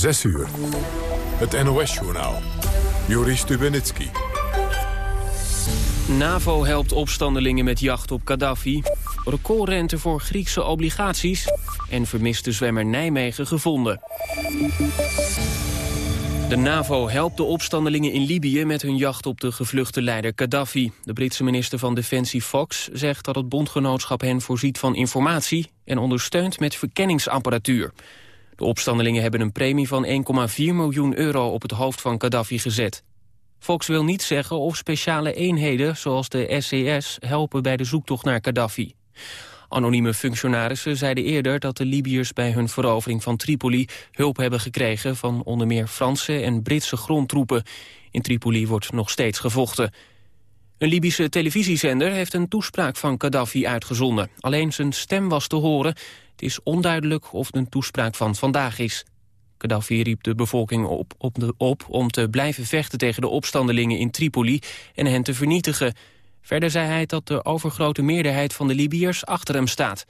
6 uur. Het NOS-journaal. Juri Stubenitski. NAVO helpt opstandelingen met jacht op Gaddafi. Recordrente voor Griekse obligaties. En vermiste zwemmer Nijmegen gevonden. De NAVO helpt de opstandelingen in Libië met hun jacht op de gevluchte leider Gaddafi. De Britse minister van Defensie Fox zegt dat het bondgenootschap hen voorziet van informatie en ondersteunt met verkenningsapparatuur. De opstandelingen hebben een premie van 1,4 miljoen euro op het hoofd van Gaddafi gezet. Fox wil niet zeggen of speciale eenheden zoals de SES helpen bij de zoektocht naar Gaddafi. Anonieme functionarissen zeiden eerder dat de Libiërs bij hun verovering van Tripoli hulp hebben gekregen van onder meer Franse en Britse grondtroepen. In Tripoli wordt nog steeds gevochten. Een Libische televisiezender heeft een toespraak van Gaddafi uitgezonden. Alleen zijn stem was te horen. Het is onduidelijk of het een toespraak van vandaag is. Gaddafi riep de bevolking op, op, de, op om te blijven vechten tegen de opstandelingen in Tripoli en hen te vernietigen. Verder zei hij dat de overgrote meerderheid van de Libiërs achter hem staat.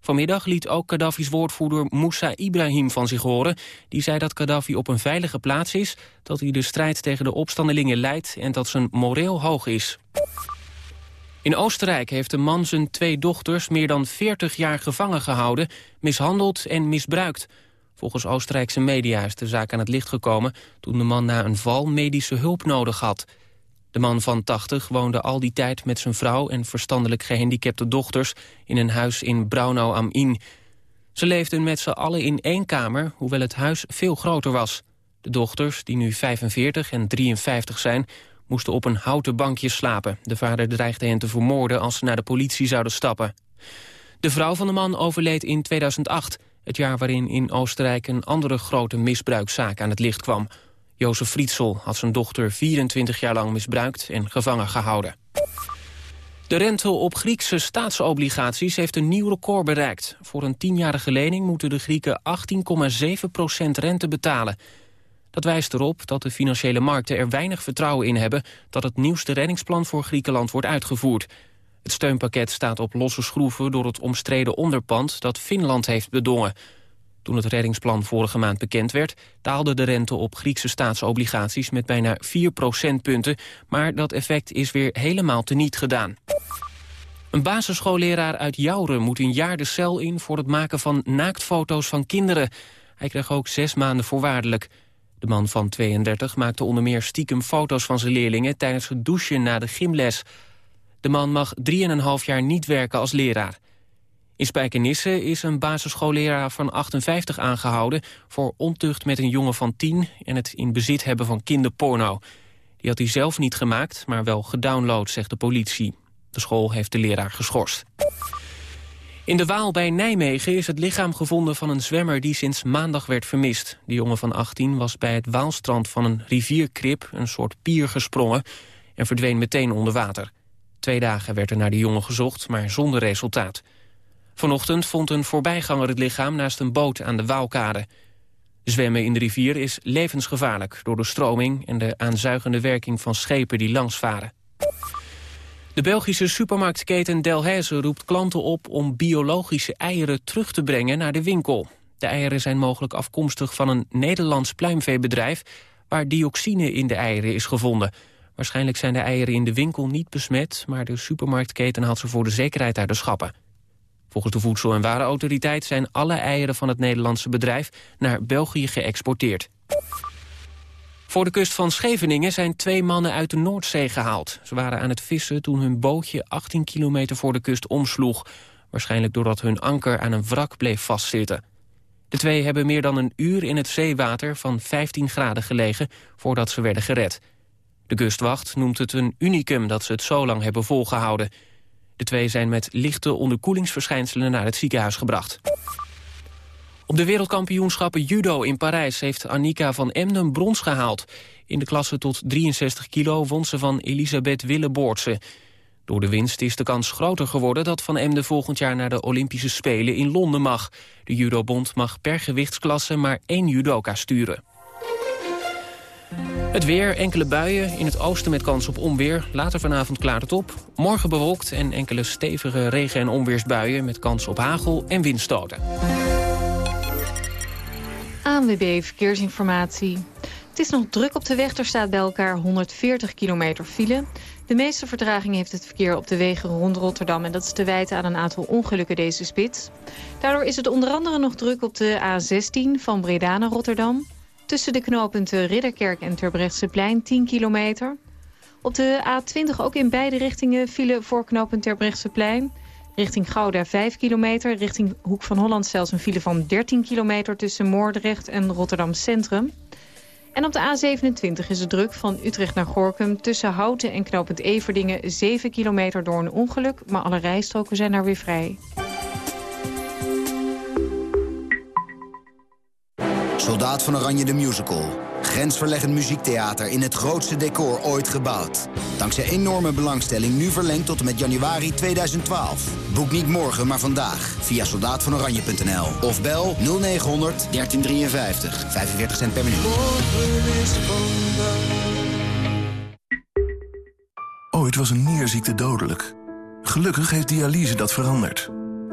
Vanmiddag liet ook Gaddafi's woordvoerder Moussa Ibrahim van zich horen. Die zei dat Gaddafi op een veilige plaats is, dat hij de strijd tegen de opstandelingen leidt en dat zijn moreel hoog is. In Oostenrijk heeft een man zijn twee dochters meer dan 40 jaar gevangen gehouden, mishandeld en misbruikt. Volgens Oostenrijkse media is de zaak aan het licht gekomen toen de man na een val medische hulp nodig had. De man van 80 woonde al die tijd met zijn vrouw en verstandelijk gehandicapte dochters in een huis in Braunau am Inn. Ze leefden met z'n allen in één kamer, hoewel het huis veel groter was. De dochters, die nu 45 en 53 zijn, moesten op een houten bankje slapen. De vader dreigde hen te vermoorden als ze naar de politie zouden stappen. De vrouw van de man overleed in 2008, het jaar waarin in Oostenrijk een andere grote misbruikzaak aan het licht kwam. Jozef Frietsel had zijn dochter 24 jaar lang misbruikt en gevangen gehouden. De rente op Griekse staatsobligaties heeft een nieuw record bereikt. Voor een tienjarige lening moeten de Grieken 18,7% rente betalen. Dat wijst erop dat de financiële markten er weinig vertrouwen in hebben... dat het nieuwste reddingsplan voor Griekenland wordt uitgevoerd. Het steunpakket staat op losse schroeven door het omstreden onderpand... dat Finland heeft bedongen. Toen het reddingsplan vorige maand bekend werd... daalde de rente op Griekse staatsobligaties met bijna 4 procentpunten... maar dat effect is weer helemaal teniet gedaan. Een basisschoolleraar uit Jouren moet een jaar de cel in... voor het maken van naaktfoto's van kinderen. Hij kreeg ook zes maanden voorwaardelijk. De man van 32 maakte onder meer stiekem foto's van zijn leerlingen... tijdens het douchen na de gymles. De man mag 3,5 jaar niet werken als leraar. In Spijkenisse is een basisschoolleraar van 58 aangehouden... voor ontucht met een jongen van 10 en het in bezit hebben van kinderporno. Die had hij zelf niet gemaakt, maar wel gedownload, zegt de politie. De school heeft de leraar geschorst. In de Waal bij Nijmegen is het lichaam gevonden van een zwemmer die sinds maandag werd vermist. De jongen van 18 was bij het Waalstrand van een rivierkrip, een soort pier, gesprongen en verdween meteen onder water. Twee dagen werd er naar de jongen gezocht, maar zonder resultaat. Vanochtend vond een voorbijganger het lichaam naast een boot aan de Waalkade. Zwemmen in de rivier is levensgevaarlijk door de stroming en de aanzuigende werking van schepen die langsvaren. De Belgische supermarktketen Delhaize roept klanten op om biologische eieren terug te brengen naar de winkel. De eieren zijn mogelijk afkomstig van een Nederlands pluimveebedrijf waar dioxine in de eieren is gevonden. Waarschijnlijk zijn de eieren in de winkel niet besmet, maar de supermarktketen had ze voor de zekerheid uit de schappen. Volgens de Voedsel- en Warenautoriteit zijn alle eieren van het Nederlandse bedrijf naar België geëxporteerd. Voor de kust van Scheveningen zijn twee mannen uit de Noordzee gehaald. Ze waren aan het vissen toen hun bootje 18 kilometer voor de kust omsloeg. Waarschijnlijk doordat hun anker aan een wrak bleef vastzitten. De twee hebben meer dan een uur in het zeewater van 15 graden gelegen voordat ze werden gered. De kustwacht noemt het een unicum dat ze het zo lang hebben volgehouden. De twee zijn met lichte onderkoelingsverschijnselen naar het ziekenhuis gebracht. Op de wereldkampioenschappen judo in Parijs heeft Annika van Emden brons gehaald. In de klasse tot 63 kilo won ze van Elisabeth Willeboortse. Door de winst is de kans groter geworden dat Van Emden volgend jaar naar de Olympische Spelen in Londen mag. De judobond mag per gewichtsklasse maar één judoka sturen. Het weer, enkele buien, in het oosten met kans op onweer. Later vanavond klaart het op. Morgen bewolkt en enkele stevige regen- en onweersbuien... met kans op hagel en windstoten. ANWB Verkeersinformatie. Het is nog druk op de weg. Er staat bij elkaar 140 kilometer file. De meeste vertraging heeft het verkeer op de wegen rond Rotterdam... en dat is te wijten aan een aantal ongelukken deze spits. Daardoor is het onder andere nog druk op de A16 van Breda naar Rotterdam... tussen de knooppunten Ridderkerk en Terbrechtseplein 10 kilometer. Op de A20 ook in beide richtingen file voor knooppunt Terbrechtseplein... Richting Gouda 5 kilometer. Richting Hoek van Holland zelfs een file van 13 kilometer... tussen Moordrecht en Rotterdam Centrum. En op de A27 is het druk van Utrecht naar Gorkum... tussen Houten en knooppunt Everdingen 7 kilometer door een ongeluk... maar alle rijstroken zijn daar weer vrij. Soldaat van Oranje de Musical. Grensverleggend muziektheater in het grootste decor ooit gebouwd. Dankzij enorme belangstelling nu verlengd tot en met januari 2012. Boek niet morgen, maar vandaag via soldaatvanoranje.nl. Of bel 0900 1353. 45 cent per minuut. Ooit was een nierziekte dodelijk. Gelukkig heeft dialyse dat veranderd.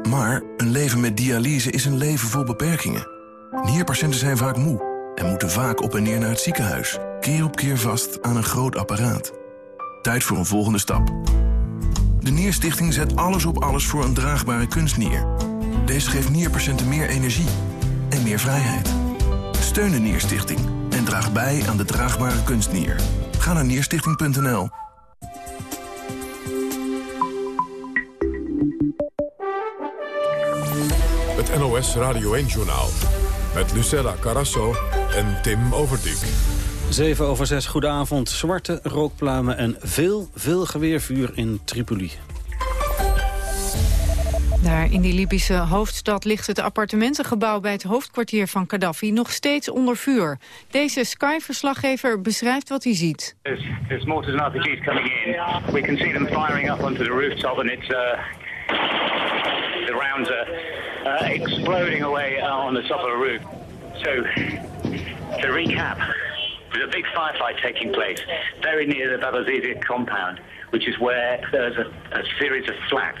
Maar een leven met dialyse is een leven vol beperkingen. Nierpatiënten zijn vaak moe en moeten vaak op en neer naar het ziekenhuis. Keer op keer vast aan een groot apparaat. Tijd voor een volgende stap. De Nierstichting zet alles op alles voor een draagbare kunstnier. Deze geeft nierpatiënten meer energie en meer vrijheid. Steun de Nierstichting en draag bij aan de draagbare kunstnier. Ga naar nierstichting.nl. Het NOS Radio 1-journaal met Lucella Carasso en Tim Overdijk. 7 over 6, goedenavond. Zwarte rookpluimen en veel, veel geweervuur in Tripoli. Daar in die Libische hoofdstad ligt het appartementengebouw bij het hoofdkwartier van Gaddafi nog steeds onder vuur. Deze Sky-verslaggever beschrijft wat hij ziet. There's, there's mortars and RPG's coming in. We can see them firing up onto the rooftop and it's, uh, the rounds are uh, exploding away uh, on the top of the roof. So, to recap, there's a big firefight taking place very near the Babazizia compound, which is where there's a, a series of flats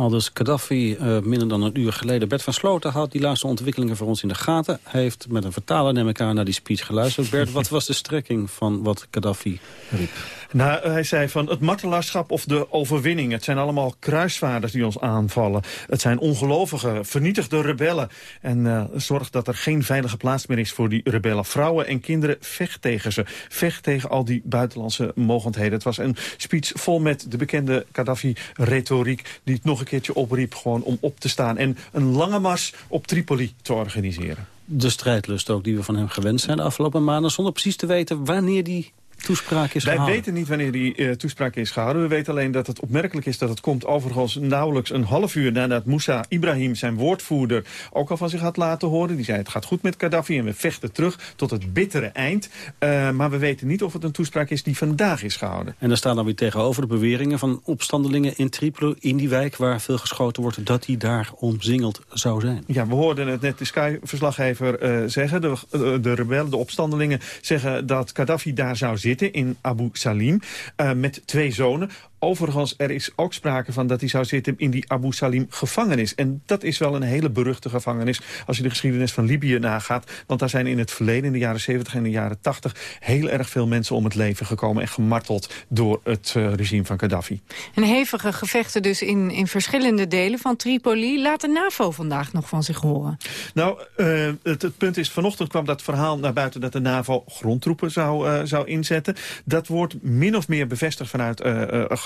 Aldus Gaddafi, uh, minder dan een uur geleden. Bert van Sloten houdt die laatste ontwikkelingen voor ons in de gaten. Hij heeft met een vertaler neem ik naar die speech geluisterd. Bert, wat was de strekking van wat Gaddafi riep? Nou, hij zei van het martelaarschap of de overwinning. Het zijn allemaal kruisvaarders die ons aanvallen. Het zijn ongelovige, vernietigde rebellen. En uh, zorg dat er geen veilige plaats meer is voor die rebellen. Vrouwen en kinderen, vecht tegen ze. Vecht tegen al die buitenlandse mogendheden. Het was een speech vol met de bekende Gaddafi-retoriek... die het nog een keertje opriep gewoon om op te staan... en een lange mars op Tripoli te organiseren. De strijdlust ook die we van hem gewend zijn de afgelopen maanden... zonder precies te weten wanneer die toespraak is Wij weten niet wanneer die uh, toespraak is gehouden. We weten alleen dat het opmerkelijk is dat het komt overigens nauwelijks een half uur nadat Moussa Ibrahim, zijn woordvoerder, ook al van zich had laten horen. Die zei het gaat goed met Gaddafi en we vechten terug tot het bittere eind. Uh, maar we weten niet of het een toespraak is die vandaag is gehouden. En daar staan dan weer tegenover de beweringen van opstandelingen in Tripoli, in die wijk waar veel geschoten wordt, dat hij daar omzingeld zou zijn. Ja, we hoorden het net de Sky-verslaggever uh, zeggen. De, de rebellen, de opstandelingen zeggen dat Gaddafi daar zou zitten in Abu Salim uh, met twee zonen. Overigens, er is ook sprake van dat hij zou zitten in die Abu Salim gevangenis. En dat is wel een hele beruchte gevangenis als je de geschiedenis van Libië nagaat. Want daar zijn in het verleden, in de jaren 70 en de jaren 80... heel erg veel mensen om het leven gekomen en gemarteld door het uh, regime van Gaddafi. En hevige gevechten dus in, in verschillende delen van Tripoli. Laat de NAVO vandaag nog van zich horen? Nou, uh, het, het, punt is, vanochtend kwam dat verhaal naar buiten... dat de NAVO grondtroepen zou, uh, zou inzetten. Dat wordt min of meer bevestigd vanuit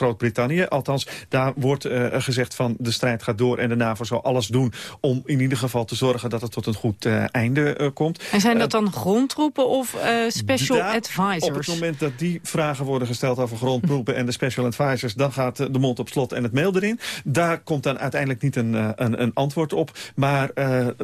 Groot-Brittannië. Althans, daar wordt gezegd van de strijd gaat door en de NAVO zal alles doen om in ieder geval te zorgen dat het tot een goed einde komt. En zijn dat dan grondtroepen of special advisors? Op het moment dat die vragen worden gesteld over grondtroepen en de special advisors, dan gaat de mond op slot en het mail erin. Daar komt dan uiteindelijk niet een, een, een antwoord op. Maar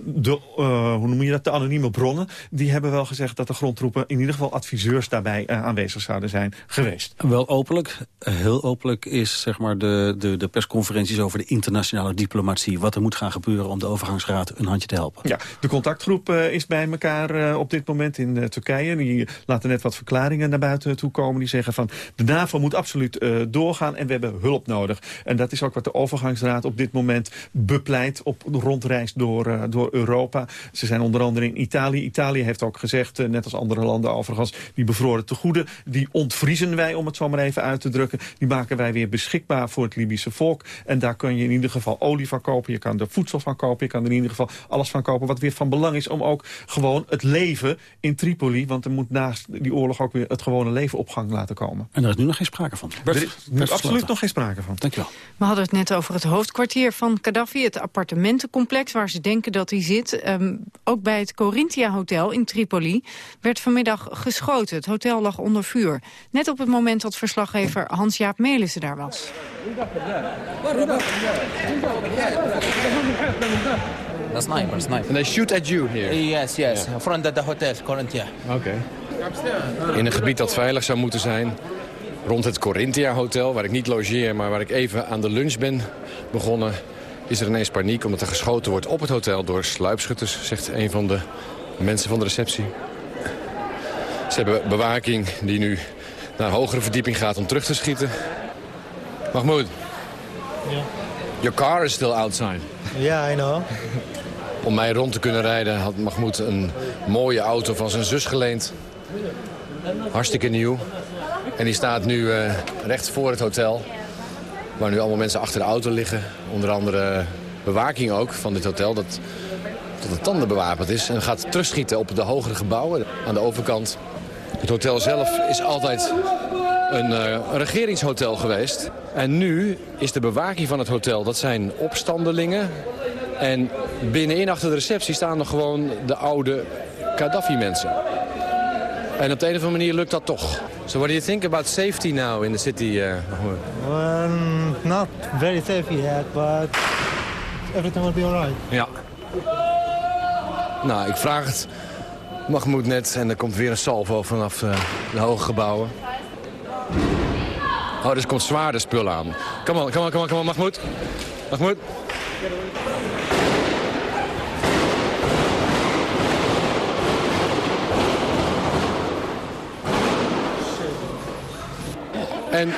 de, hoe noem je dat, de anonieme bronnen, die hebben wel gezegd dat de grondtroepen in ieder geval adviseurs daarbij aanwezig zouden zijn geweest. Wel openlijk, heel openlijk is zeg maar de, de, de persconferenties over de internationale diplomatie. Wat er moet gaan gebeuren om de overgangsraad een handje te helpen. Ja, de contactgroep uh, is bij elkaar uh, op dit moment in uh, Turkije. Die laten net wat verklaringen naar buiten toe komen. Die zeggen van de NAVO moet absoluut doorgaan en we hebben hulp nodig. En dat is ook wat de overgangsraad op dit moment bepleit op de rondreis door, door Europa. Ze zijn onder andere in Italië. Italië heeft ook gezegd, net als andere landen overigens, die bevroren tegoeden, die ontvriezen wij om het zo maar even uit te drukken. Die maken wij weer beschikbaar voor het Libische volk. En daar kun je in ieder geval olie van kopen. Je kan er voedsel van kopen. Je kan er in ieder geval alles van kopen. Wat weer van belang is om ook gewoon het leven in Tripoli... want er moet naast die oorlog ook weer het gewone leven op gang laten komen. En daar is nu nog geen sprake van. er is nu absoluut nog geen sprake van. Dankjewel. We hadden het net over het hoofdkwartier van Gaddafi. Het appartementencomplex waar ze denken dat hij zit. Um, ook bij het Corinthia Hotel in Tripoli werd vanmiddag geschoten. Het hotel lag onder vuur. Net op het moment dat verslaggever Hans-Jaap Melissen daar was. The sniper, sniper. And they shoot at you here? Yes, yes. Yeah. Front of the hotel, Corinthia. Oké. In een gebied dat veilig zou moeten zijn. Rond het Corinthia Hotel, waar ik niet logeer... maar waar ik even aan de lunch ben begonnen... is er ineens paniek omdat er geschoten wordt op het hotel... door sluipschutters, zegt een van de mensen van de receptie. Ze hebben bewaking die nu naar hogere verdieping gaat om terug te schieten. Mahmoud. Yeah. Your car is still outside. Yeah, I know. Om mij rond te kunnen rijden had Mahmoud een mooie auto van zijn zus geleend. Hartstikke nieuw. En die staat nu uh, recht voor het hotel. Waar nu allemaal mensen achter de auto liggen. Onder andere bewaking ook van dit hotel. Dat tot de tanden bewapend is. En gaat terugschieten op de hogere gebouwen aan de overkant. Het hotel zelf is altijd een, uh, een, regeringshotel geweest. En nu is de bewaking van het hotel, dat zijn opstandelingen. En binnenin achter de receptie staan nog gewoon de oude Gaddafi-mensen. En op de een of andere manier lukt dat toch. So what do you think about safety now in the city, uh, Well, not very safe yet, but everything will be alright. Ja. Nou, ik vraag het Mahmoud net en er komt weer een salvo vanaf uh, de hoge gebouwen. Oh, dus komt zwaarde spul aan. Kom on, kom on, kom on, Mahmoud. Mahmoud. En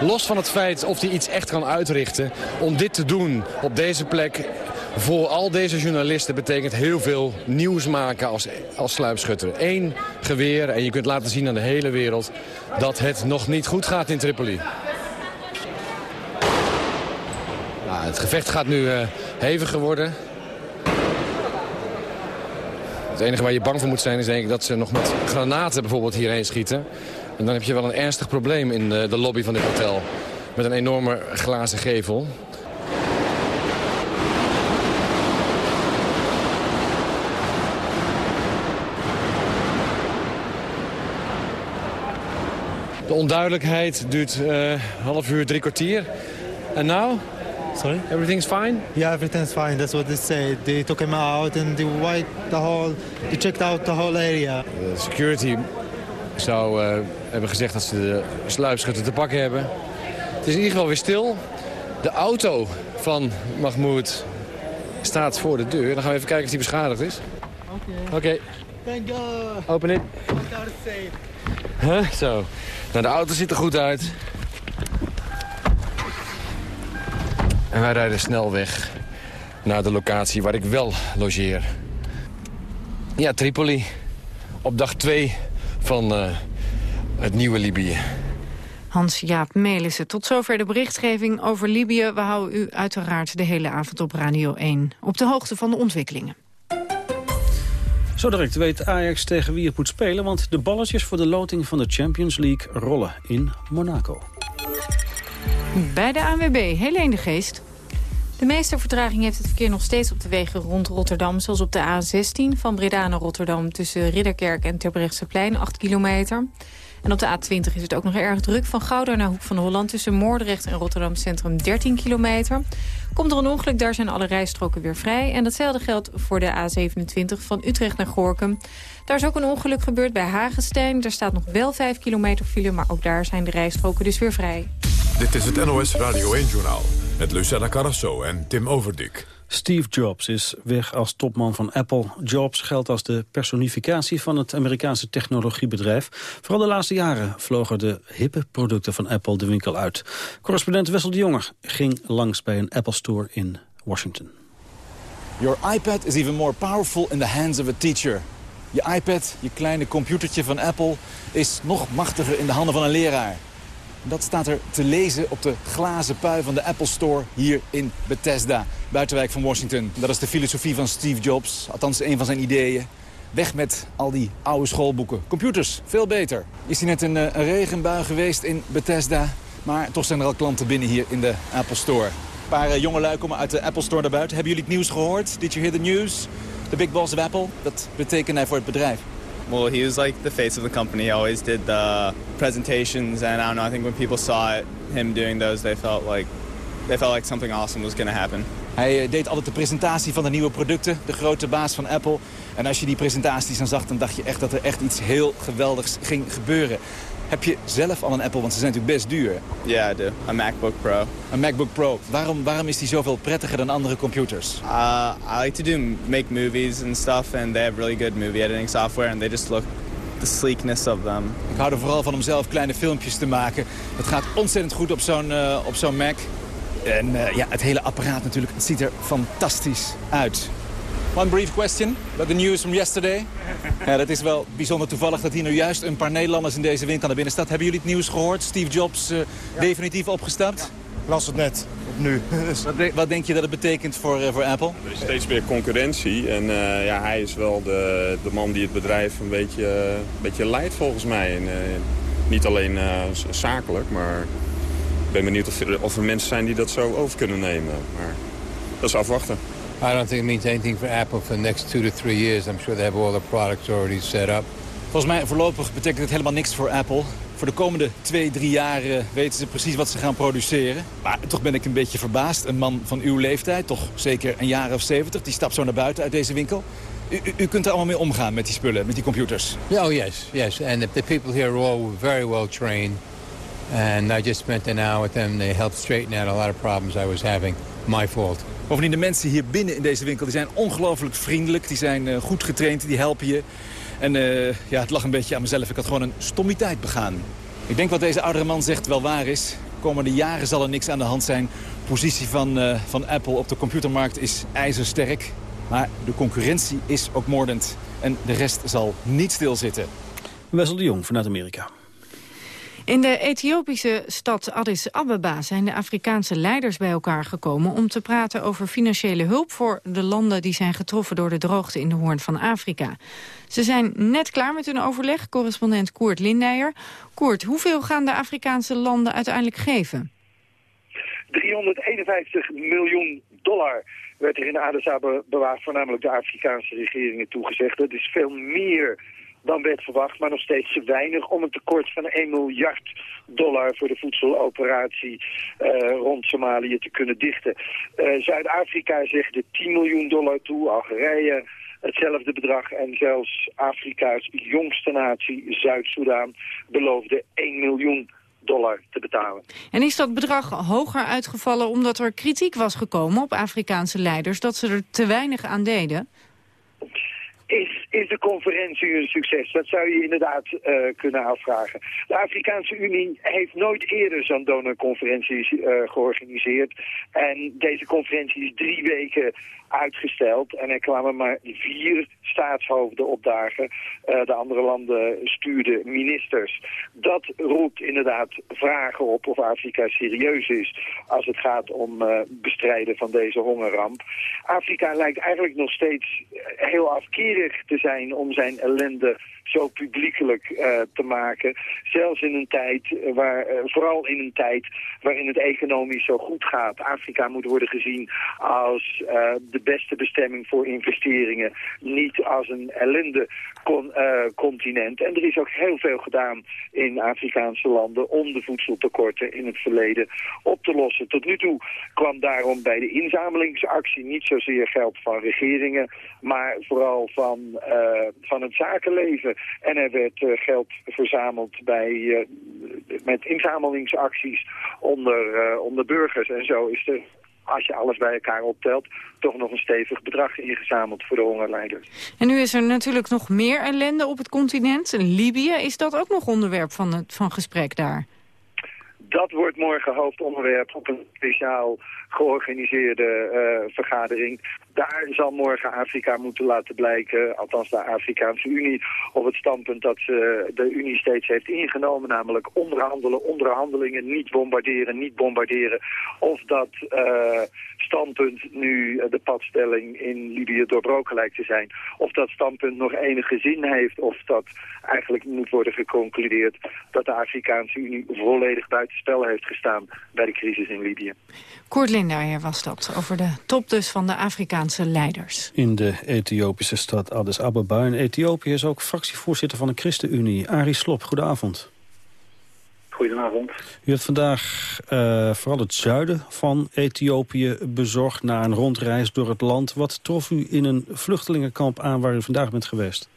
los van het feit of hij iets echt kan uitrichten... om dit te doen op deze plek voor al deze journalisten betekent heel veel nieuws maken als, als sluipschutter. Eén geweer en je kunt laten zien aan de hele wereld dat het nog niet goed gaat in Tripoli. Nou, het gevecht gaat nu uh, heviger worden. Het enige waar je bang voor moet zijn is denk ik dat ze nog met granaten bijvoorbeeld hierheen schieten. En dan heb je wel een ernstig probleem in de, de lobby van dit hotel. Met een enorme glazen gevel. De onduidelijkheid duurt uh, half uur, drie kwartier. En nou? Sorry? Everything's fine? Yeah, everything's fine. That's what they say. They took him out and they wiped the whole... They checked out the whole area. De security zou uh, hebben gezegd dat ze de sluipschutter te pakken hebben. Het is in ieder geval weer stil. De auto van Mahmoud staat voor de deur. Dan gaan we even kijken of die beschadigd is. Oké. Okay. Thank God. Open it. Zo. Nou, de auto ziet er goed uit. En wij rijden snel weg naar de locatie waar ik wel logeer. Ja, Tripoli. Op dag 2 van uh, het nieuwe Libië. Hans-Jaap Melissen. Tot zover de berichtgeving over Libië. We houden u uiteraard de hele avond op Radio 1. Op de hoogte van de ontwikkelingen. Zo direct weet Ajax tegen wie het moet spelen... want de balletjes voor de loting van de Champions League rollen in Monaco. Bij de ANWB, Helene de Geest. De meeste vertraging heeft het verkeer nog steeds op de wegen rond Rotterdam... zoals op de A16 van Breda naar Rotterdam... tussen Ridderkerk en Terbrechtseplein, 8 kilometer. En op de A20 is het ook nog erg druk. Van Gouda naar Hoek van Holland tussen Moordrecht en Rotterdam Centrum 13 kilometer. Komt er een ongeluk, daar zijn alle rijstroken weer vrij. En datzelfde geldt voor de A27 van Utrecht naar Gorkum. Daar is ook een ongeluk gebeurd bij Hagenstein. Er staat nog wel 5 kilometer file, maar ook daar zijn de rijstroken dus weer vrij. Dit is het NOS Radio 1-journaal met Lucella Carrasso en Tim Overdik. Steve Jobs is weg als topman van Apple. Jobs geldt als de personificatie van het Amerikaanse technologiebedrijf. Vooral de laatste jaren vlogen de hippe producten van Apple de winkel uit. Correspondent Wessel de Jonger ging langs bij een Apple Store in Washington. Your iPad is even more powerful in the hands of a teacher. Je iPad, je kleine computertje van Apple, is nog machtiger in de handen van een leraar. Dat staat er te lezen op de glazen pui van de Apple Store hier in Bethesda, buitenwijk van Washington. Dat is de filosofie van Steve Jobs, althans een van zijn ideeën. Weg met al die oude schoolboeken. Computers, veel beter. Is hier net een, een regenbui geweest in Bethesda, maar toch zijn er al klanten binnen hier in de Apple Store. Een paar jonge lui komen uit de Apple Store naar buiten. Hebben jullie het nieuws gehoord? Did you hear the news? The big boss of Apple? Dat betekent hij voor het bedrijf. Well, he was like the face of the company. He always did the presentations, and I don't know. I think when people saw it, him doing those, they felt like they felt like something awesome was going to happen. Hij eh, deed altijd de presentatie van de nieuwe producten, de grote baas van Apple. En als je die presentaties dan zag, dan dacht je echt dat er echt iets heel geweldigs ging gebeuren. Heb je zelf al een Apple, want ze zijn natuurlijk best duur. Yeah, I do. A MacBook Pro. Een MacBook Pro. Waarom, waarom is die zoveel prettiger dan andere computers? Uh, I like to do make movies and stuff, and they have really good movie editing software, and they just look the sleekness of them. Ik hou er vooral van om zelf kleine filmpjes te maken. Het gaat ontzettend goed op zo'n uh, op zo'n Mac. En uh, ja, het hele apparaat natuurlijk, het ziet er fantastisch uit. One brief question about the news from yesterday. Ja, dat is wel bijzonder toevallig dat hier nu juist een paar Nederlanders in deze winkel naar binnen staat. Hebben jullie het nieuws gehoord? Steve Jobs uh, ja. definitief opgestapt? Ik las het net, op nu. wat, de, wat, denk je dat het betekent voor, uh, voor Apple? Er is steeds meer concurrentie en uh, ja, hij is wel de, de man die het bedrijf een beetje, een beetje leidt volgens mij. En, niet alleen zakelijk, maar ik ben benieuwd of er, of er mensen zijn die dat zo over kunnen nemen. Maar dat is afwachten. I don't think it means anything for Apple for the next two to three years. I'm sure they have all the products already set up. Volgens mij voorlopig betekent het helemaal niks voor Apple. Voor de komende twee, drie jaar weten ze precies wat ze gaan produceren. Maar toch ben ik een beetje verbaasd. Een man van uw leeftijd, toch zeker een jaar of zeventig... die stapt zo naar buiten uit deze winkel. U, u, kunt er allemaal mee omgaan met die spullen, met die computers? Oh, yes, yes. And the, the people here are all very well trained. And I just spent an hour with them. They helped straighten out a lot of problems I was having. My fault. Bovendien, de mensen hier binnen in deze winkel die zijn ongelooflijk vriendelijk. Die zijn uh, goed getraind, die helpen je. En uh, ja, het lag een beetje aan mezelf. Ik had gewoon een stommiteit begaan. Ik denk wat deze oudere man zegt wel waar is. Komende jaren zal er niks aan de hand zijn. De positie van, uh, van Apple op de computermarkt is ijzersterk. Maar de concurrentie is ook moordend. En de rest zal niet stilzitten. Wessel de Jong vanuit Amerika. In de Ethiopische stad Addis Ababa zijn de Afrikaanse leiders bij elkaar gekomen om te praten over financiële hulp voor de landen die zijn getroffen door de droogte in de Hoorn van Afrika. Ze zijn net klaar met hun overleg, correspondent Koert Lindeyer. Koert, hoeveel gaan de Afrikaanse landen uiteindelijk geven? 351 miljoen dollar werd er in Addis Ababa voornamelijk de Afrikaanse regeringen toegezegd. Dat is veel meer dan werd verwacht, maar nog steeds te weinig om een tekort van 1 miljard dollar voor de voedseloperatie uh, rond Somalië te kunnen dichten. Uh, Zuid-Afrika zegt de 10 miljoen dollar toe, Algerije hetzelfde bedrag en zelfs Afrika's jongste natie, Zuid-Soedan, beloofde 1 miljoen dollar te betalen. En is dat bedrag hoger uitgevallen omdat er kritiek was gekomen op Afrikaanse leiders dat ze er te weinig aan deden? Is, is de conferentie een succes? Dat zou je inderdaad uh, kunnen afvragen. De Afrikaanse Unie heeft nooit eerder zo'n donorconferentie uh, georganiseerd. En deze conferentie is drie weken uitgesteld. En er kwamen maar vier staatshoofden opdagen. Uh, de andere landen stuurden ministers. Dat roept inderdaad vragen op of Afrika serieus is als het gaat om bestrijden van deze hongerramp. Afrika lijkt eigenlijk nog steeds heel afkerig te zijn om zijn ellende zo publiekelijk uh, te maken. Zelfs in een tijd, waar, uh, vooral in een tijd waarin het economisch zo goed gaat. Afrika moet worden gezien als uh, de beste bestemming voor investeringen. Niet als een ellende con, continent. En er is ook heel veel gedaan in Afrikaanse landen om de voedseltekorten in het verleden op te lossen. Tot nu toe kwam daarom bij de inzamelingsactie niet zozeer geld van regeringen, maar vooral van, van het zakenleven. En er werd uh, geld verzameld bij, uh, met inzamelingsacties onder, uh, onder burgers. En zo is er, als je alles bij elkaar optelt, toch nog een stevig bedrag ingezameld voor de hongerleiders. En nu is er natuurlijk nog meer ellende op het continent. Libië, is dat ook nog onderwerp van, het, van gesprek daar? Dat wordt morgen hoofdonderwerp op een speciaal georganiseerde uh, vergadering. Daar zal morgen Afrika moeten laten blijken, althans de Afrikaanse Unie, op het standpunt dat ze de Unie steeds heeft ingenomen, namelijk onderhandelen, onderhandelingen, niet bombarderen, niet bombarderen. Of dat uh, standpunt nu de padstelling in Libië doorbroken lijkt te zijn. Of dat standpunt nog enige zin heeft, of dat eigenlijk moet worden geconcludeerd dat de Afrikaanse Unie volledig buitenspel heeft gestaan bij de crisis in Libië. Lindayer was dat, over de top dus van de Afrikaanse leiders. In de Ethiopische stad Addis Ababa in Ethiopië is ook fractievoorzitter van de ChristenUnie, Arie Slop. Goedenavond. Goedenavond. U hebt vandaag uh, vooral het zuiden van Ethiopië bezocht... na een rondreis door het land. Wat trof u in een vluchtelingenkamp aan waar u vandaag bent geweest?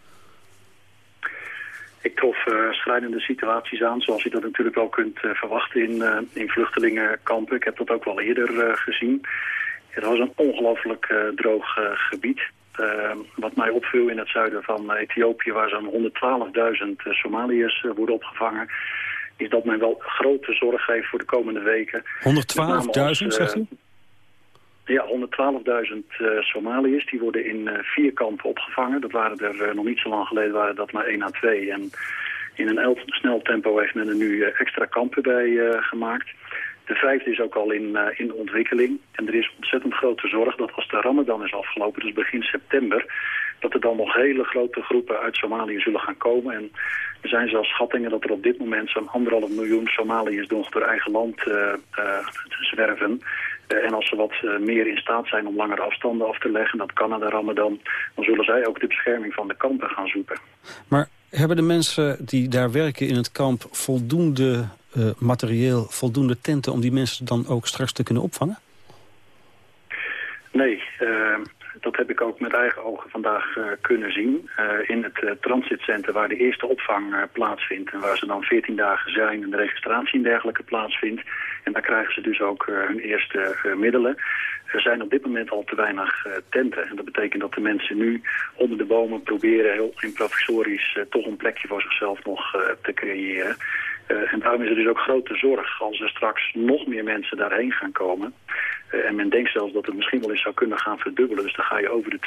Ik trof uh, schrijnende situaties aan, zoals je dat natuurlijk wel kunt uh, verwachten in, uh, in vluchtelingenkampen. Ik heb dat ook wel eerder gezien. Het was een ongelooflijk droog gebied. wat mij opviel in het zuiden van Ethiopië, waar zo'n 112.000 Somaliërs worden opgevangen, is dat men wel grote zorg heeft voor de komende weken. 112.000, zegt u? Ja, 112.000 uh, Somaliërs. Die worden in uh, vier kampen opgevangen. Dat waren er uh, nog niet zo lang geleden, waren dat maar 1 à 2. En in een snel tempo heeft men er nu extra kampen bij gemaakt. De vijfde is ook al in, in ontwikkeling. En er is ontzettend grote zorg dat als de Ramadan is afgelopen, dus begin september, dat er dan nog hele grote groepen uit Somalië zullen gaan komen. En er zijn zelfs schattingen dat er op dit moment zo'n anderhalf miljoen Somaliërs nog door eigen land zwerven. Uh, en als ze wat uh, meer in staat zijn om langere afstanden af te leggen, dat kan aan de Ramadan, dan zullen zij ook de bescherming van de kampen gaan zoeken. Maar hebben de mensen die daar werken in het kamp voldoende uh, materieel, voldoende tenten om die mensen dan ook straks te kunnen opvangen? Nee, dat heb ik ook met eigen ogen vandaag uh, kunnen zien. Uh, in het uh, transitcentrum waar de eerste opvang plaatsvindt... en waar ze dan 14 dagen zijn en de registratie en dergelijke plaatsvindt. En daar krijgen ze dus ook hun eerste middelen. Er zijn op dit moment al te weinig tenten. En dat betekent dat de mensen nu onder de bomen proberen... heel improvisorisch toch een plekje voor zichzelf nog te creëren. Uh, en daarom is er dus ook grote zorg als er straks nog meer mensen daarheen gaan komen. Uh, en men denkt zelfs dat het misschien wel eens zou kunnen gaan verdubbelen. Dus dan ga je over de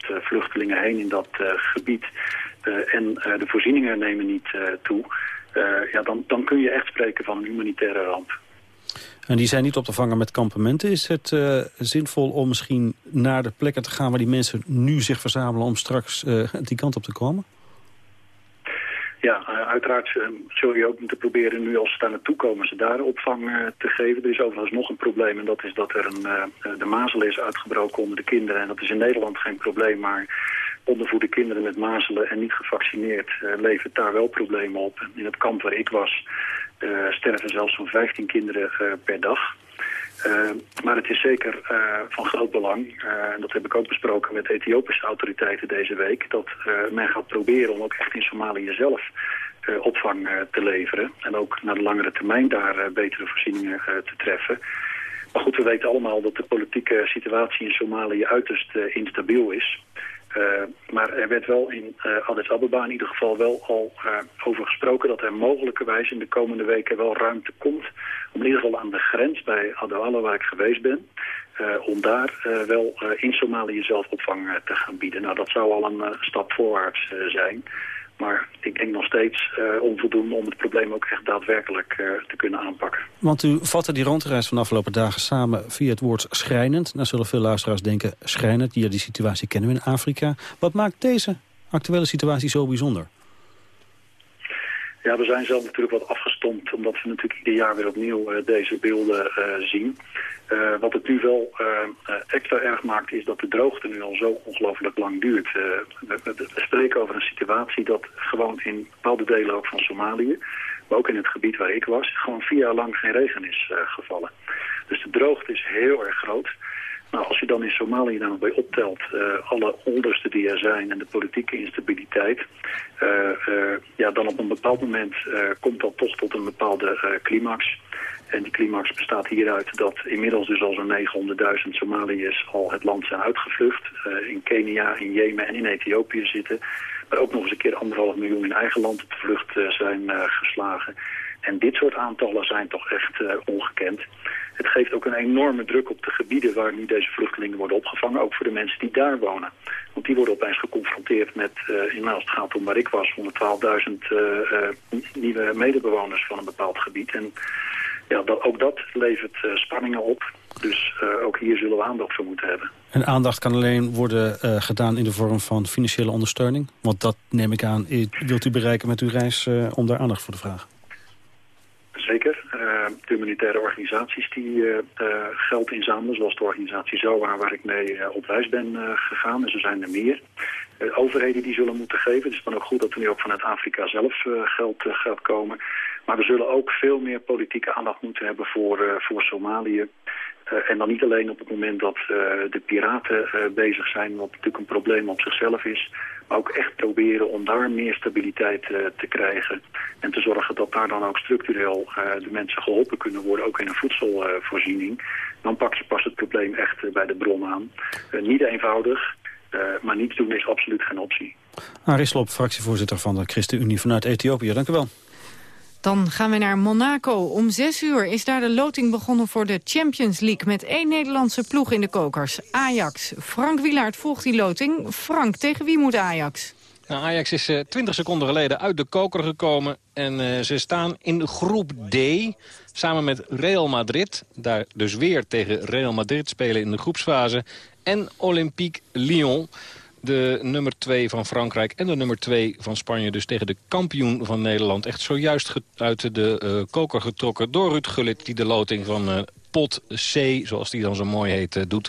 200.000 uh, vluchtelingen heen in dat gebied. en de voorzieningen nemen niet toe. ja, dan, dan kun je echt spreken van een humanitaire ramp. En die zijn niet op te vangen met kampementen. Is het zinvol om misschien naar de plekken te gaan waar die mensen nu zich verzamelen... om straks die kant op te komen? Ja, uiteraard uh, zul je ook moeten proberen nu als ze daar naartoe komen ze daar opvang uh, te geven. Er is overigens nog een probleem en dat is dat er een, de mazel is uitgebroken onder de kinderen. En dat is in Nederland geen probleem, maar ondervoede kinderen met mazelen en niet gevaccineerd levert daar wel problemen op. In het kamp waar ik was sterven zelfs zo'n 15 kinderen per dag. Uh, maar het is zeker uh, van groot belang, uh, en dat heb ik ook besproken met Ethiopische autoriteiten deze week, dat men gaat proberen om ook echt in Somalië zelf opvang te leveren. En ook naar de langere termijn daar betere voorzieningen te treffen. Maar goed, we weten allemaal dat de politieke situatie in Somalië uiterst instabiel is. Maar er werd wel in uh, Addis Ababa in ieder geval wel al uh, over gesproken dat er mogelijkerwijs in de komende weken wel ruimte komt. Om in ieder geval aan de grens bij Adouala waar ik geweest ben. Uh, om daar wel in Somalië zelf opvang te gaan bieden. Nou, dat zou al een stap voorwaarts zijn. Maar ik denk nog steeds uh, onvoldoende om het probleem ook echt daadwerkelijk uh, te kunnen aanpakken. Want u vatte die rondreis van de afgelopen dagen samen via het woord schrijnend. Nou zullen veel luisteraars denken schrijnend. Ja, die situatie kennen we in Afrika. Wat maakt deze actuele situatie zo bijzonder? Ja, we zijn zelf natuurlijk wat afgestompt, omdat we natuurlijk ieder jaar weer opnieuw uh, deze beelden uh, zien. Uh, wat het nu wel extra erg maakt, is dat de droogte nu al zo ongelooflijk lang duurt. We, we, we, spreken over een situatie dat gewoon in bepaalde delen ook van Somalië, maar ook in het gebied waar ik was, gewoon vier jaar lang geen regen is gevallen. Dus de droogte is heel erg groot. Nou, als je dan in Somalië daar nog bij optelt uh, alle onrusten die er zijn en de politieke instabiliteit, uh, uh, ja, dan op een bepaald moment komt dat toch tot een bepaalde climax. En die climax bestaat hieruit dat inmiddels dus al zo'n 900.000 Somaliërs al het land zijn uitgevlucht. in Kenia, in Jemen en in Ethiopië zitten. Maar ook nog eens een keer anderhalf miljoen in eigen land op de vlucht zijn geslagen. En dit soort aantallen zijn toch echt ongekend. Het geeft ook een enorme druk op de gebieden waar nu deze vluchtelingen worden opgevangen. Ook voor de mensen die daar wonen. Want die worden opeens geconfronteerd met, uh, als het gaat om waar ik was, 112.000 uh, uh, nieuwe medebewoners van een bepaald gebied. En ja, ook dat levert spanningen op. Dus ook hier zullen we aandacht voor moeten hebben. En aandacht kan alleen worden gedaan in de vorm van financiële ondersteuning? Want dat neem ik aan, wilt u bereiken met uw reis om daar aandacht voor te vragen? Zeker. Uh, de humanitaire organisaties die uh, uh, geld inzamelen, zoals de organisatie ZOA waar ik mee op reis ben gegaan. En ze zijn er meer. overheden die zullen moeten geven. Het is dan ook goed dat er nu ook vanuit Afrika zelf geld gaat komen. Maar we zullen ook veel meer politieke aandacht moeten hebben voor, voor Somalië. Uh, en dan niet alleen op het moment dat uh, de piraten uh, bezig zijn, wat natuurlijk een probleem op zichzelf is. Maar ook echt proberen om daar meer stabiliteit te krijgen. En te zorgen dat daar dan ook structureel de mensen geholpen kunnen worden, ook in een voedselvoorziening. Dan pak je pas het probleem echt bij de bron aan. niet eenvoudig, maar niets doen is absoluut geen optie. Aris Slob, fractievoorzitter van de ChristenUnie vanuit Ethiopië. Dank u wel. Dan gaan we naar Monaco. Om zes uur is daar de loting begonnen voor de Champions League... met één Nederlandse ploeg in de kokers, Ajax. Frank Wielaert volgt die loting. Frank, tegen wie moet Ajax? Nou, Ajax is uh, eh, 20 seconden geleden uit de koker gekomen. En uh, ze staan in groep D samen met Real Madrid. Daar dus weer tegen Real Madrid spelen in de groepsfase. En Olympique Lyon de nummer 2 van Frankrijk en de nummer 2 van Spanje. Dus tegen de kampioen van Nederland. Echt zojuist uit de uh, koker getrokken door Ruud Gullit... die de loting van uh, pot C, zoals die dan zo mooi heet, uh, doet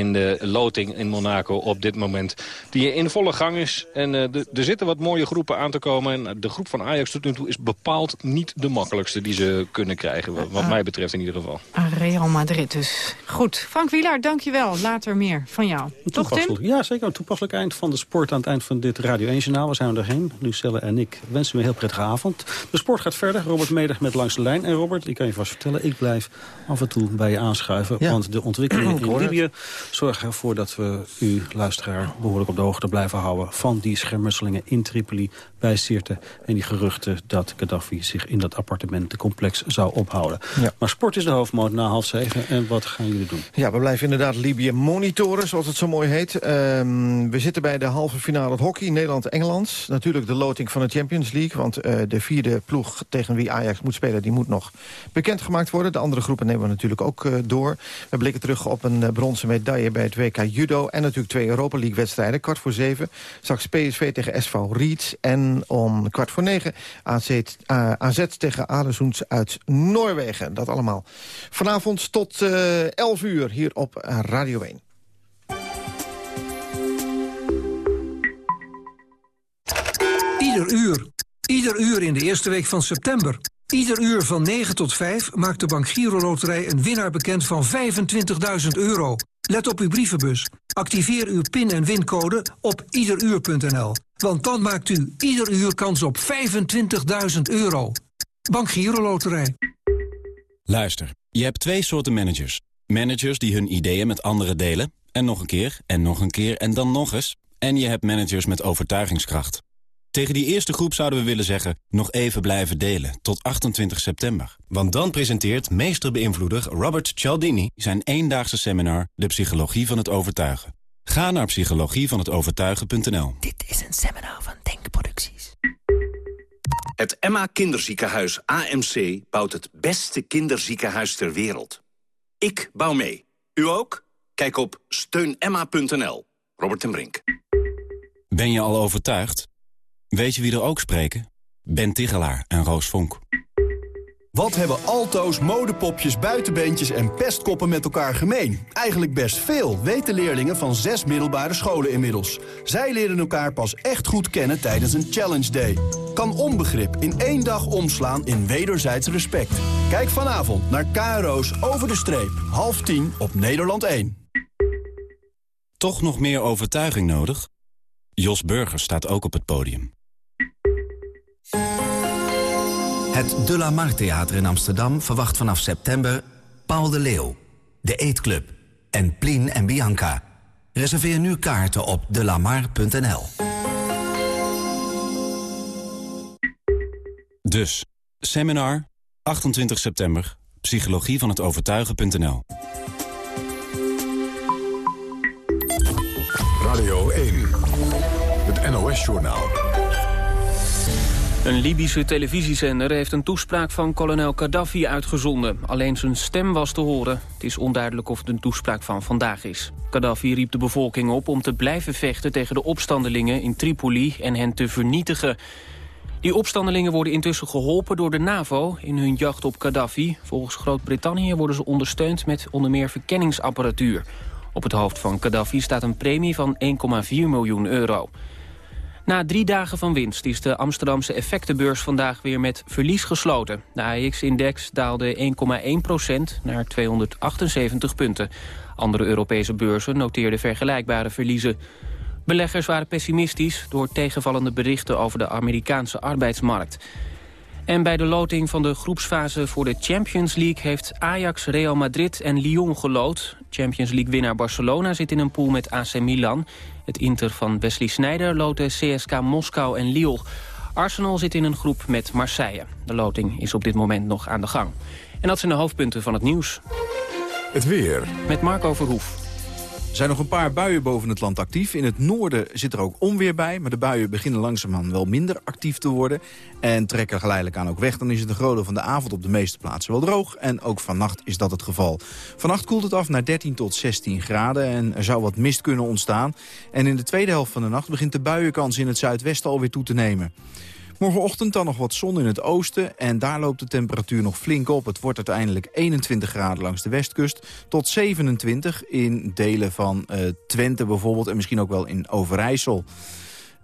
in de loting in Monaco op dit moment. Die in volle gang is. En uh, er zitten wat mooie groepen aan te komen. En de groep van Ajax tot nu toe is bepaald niet de makkelijkste die ze kunnen krijgen. Wat mij betreft in ieder geval. Real Madrid dus. Goed. Frank Wielaar, dankjewel. Later meer van jou. Toch Tim? Ja, zeker. Een toepasselijk eind van de sport aan het eind van dit Radio 1 Journaal. We zijn erheen. Lucelle en ik wensen u een heel prettige avond. De sport gaat verder. Robert Meder met Langs de Lijn. En Robert, ik kan je vast vertellen, ik blijf af en toe bij je aanschuiven. Want de ontwikkelingen in Libië zorgen ervoor dat we u, luisteraar, behoorlijk op de hoogte blijven houden... van die schermutselingen in Tripoli, bij Sirte... en die geruchten dat Gaddafi zich in dat appartementencomplex zou ophouden. Maar sport is de hoofdmoot na half zeven. En wat gaan jullie doen? Ja, we blijven inderdaad Libië monitoren, zoals het zo mooi heet. Um, we zitten bij de halve finale het hockey, Nederland-Engeland. Natuurlijk de loting van de Champions League... want uh, de vierde ploeg tegen wie Ajax moet spelen... die moet nog bekendgemaakt worden. De andere groepen nemen we natuurlijk ook uh, door. We blikken terug op een uh, bronzen medaille bij het WK Judo... en natuurlijk twee Europa League-wedstrijden. Kwart voor zeven, straks PSV tegen SV Ried... en om kwart voor negen AZ, uh, AZ tegen Adesoens uit Noorwegen. Dat allemaal vanavond tot uh, eh, 11 uur hier op Radio 1. Ieder uur. Ieder uur in de eerste week van september. Ieder uur van 9 tot 5 maakt de Bank Giro Loterij een winnaar bekend van 25.000 euro. Let op uw brievenbus. Activeer uw pin- en wincode op iederuur.nl. Want dan maakt u ieder uur kans op 25.000 euro. Bank Giro Loterij. Luister, je hebt twee soorten managers. Managers die hun ideeën met anderen delen. En nog een keer, en nog een keer, en dan nog eens. En je hebt managers met overtuigingskracht. Tegen die eerste groep zouden we willen zeggen... nog even blijven delen, tot 28 september. Want dan presenteert meesterbeïnvloeder Robert Cialdini... zijn eendaagse seminar De Psychologie van het Overtuigen. Ga naar psychologievanhetovertuigen.nl Dit is een seminar van Denkproducties. Het Emma Kinderziekenhuis AMC bouwt het beste kinderziekenhuis ter wereld. Ik bouw mee. U ook? Kijk op steunemma.nl. Robert en Brink. Ben je al overtuigd? Weet je wie er ook spreken? Ben Tigelaar en Roos Vonk. Wat hebben alto's, modepopjes, buitenbeentjes en pestkoppen met elkaar gemeen? Eigenlijk best veel, weten leerlingen van zes middelbare scholen inmiddels. Zij leren elkaar pas echt goed kennen tijdens een Challenge Day. Kan onbegrip in één dag omslaan in wederzijds respect. Kijk vanavond naar KRO's Over de Streep, half tien op Nederland 1. Toch nog meer overtuiging nodig? Jos Burgers staat ook op het podium. Het De La Mar Theater in Amsterdam verwacht vanaf september Paul de Leeuw, De Eetclub en Plien en Bianca. Reserveer nu kaarten op delamar.nl. Dus, seminar, 28 september, psychologie van het overtuigen.nl. Radio 1, het NOS-journaal. Een Libische televisiezender heeft een toespraak van kolonel Gaddafi uitgezonden. Alleen zijn stem was te horen. Het is onduidelijk of het een toespraak van vandaag is. Gaddafi riep de bevolking op om te blijven vechten tegen de opstandelingen in Tripoli en hen te vernietigen. Die opstandelingen worden intussen geholpen door de NAVO in hun jacht op Gaddafi. Volgens Groot-Brittannië worden ze ondersteund met onder meer verkenningsapparatuur. Op het hoofd van Gaddafi staat een premie van 1,4 miljoen euro. Na drie dagen van winst is de Amsterdamse effectenbeurs vandaag weer met verlies gesloten. De AX-index daalde 1,1% naar 278 punten. Andere Europese beurzen noteerden vergelijkbare verliezen. Beleggers waren pessimistisch door tegenvallende berichten over de Amerikaanse arbeidsmarkt. En bij de loting van de groepsfase voor de Champions League... heeft Ajax, Real Madrid en Lyon geloot. Champions League-winnaar Barcelona zit in een pool met AC Milan. Het Inter van Wesley Sneijder loten CSK Moskou en Lille. Arsenal zit in een groep met Marseille. De loting is op dit moment nog aan de gang. En dat zijn de hoofdpunten van het nieuws. Het weer. Met Marco Verhoef. Er zijn nog een paar buien boven het land actief. In het noorden zit er ook onweer bij, maar de buien beginnen langzaamaan wel minder actief te worden. En trekken geleidelijk aan ook weg. Dan is het een groot deel van de avond op de meeste plaatsen wel droog. En ook vannacht is dat het geval. Vannacht koelt het af naar 13 tot 16 graden en er zou wat mist kunnen ontstaan. En in de tweede helft van de nacht begint de buienkans in het zuidwesten alweer toe te nemen. Morgenochtend dan nog wat zon in het oosten en daar loopt de temperatuur nog flink op. Het wordt uiteindelijk 21 graden langs de westkust tot 27 in delen van uh, Twente bijvoorbeeld en misschien ook wel in Overijssel.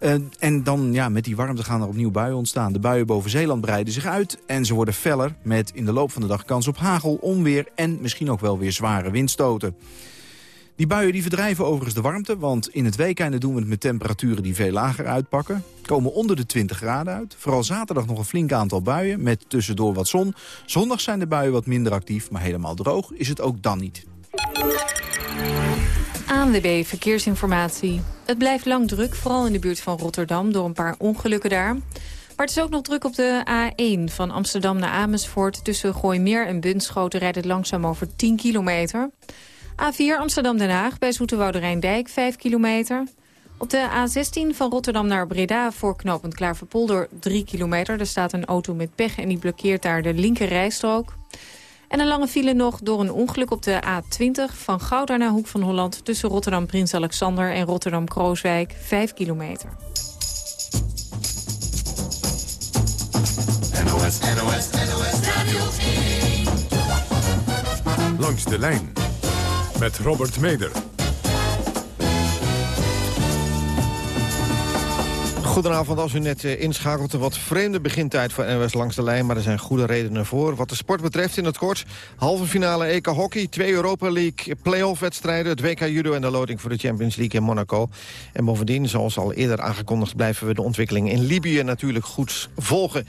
Uh, en dan ja, met die warmte gaan er opnieuw buien ontstaan. De buien boven Zeeland breiden zich uit en ze worden feller... met in de loop van de dag kans op hagel, onweer en misschien ook wel weer zware windstoten. Die buien die verdrijven overigens de warmte, want in het weekende doen we het met temperaturen die veel lager uitpakken. Komen onder de 20 graden uit. Vooral zaterdag nog een flink aantal buien met tussendoor wat zon. Zondag zijn de buien wat minder actief, maar helemaal droog is het ook dan niet. ANWB Verkeersinformatie. Het blijft lang druk, vooral in de buurt van Rotterdam, door een paar ongelukken daar. Maar het is ook nog druk op de A1 van Amsterdam naar Amersfoort. Tussen Gooimeer en Bunschoten rijdt het langzaam over 10 kilometer. A4 Amsterdam-Den Haag bij Zoeterwoude Rijndijk 5 kilometer. Op de A16 van Rotterdam naar Breda voor knooppunt Klaverpolder 3 kilometer. Er staat een auto met pech en die blokkeert daar de linker rijstrook. En een lange file nog door een ongeluk op de A20 van Gouda naar Hoek van Holland... tussen Rotterdam Prins Alexander en Rotterdam Krooswijk 5 kilometer. NOS, NOS, NOS Radio 1. Langs de lijn met Robert Meder. Goedenavond, als u net uh, inschakelt. Een wat vreemde begintijd voor NWS Langs de Lijn... maar er zijn goede redenen voor. Wat de sport betreft in het kort... halve finale EK Hockey, twee Europa League playoff-wedstrijden... het WK Judo en de loting voor de Champions League in Monaco. En bovendien, zoals al eerder aangekondigd... blijven we de ontwikkeling in Libië natuurlijk goed volgen.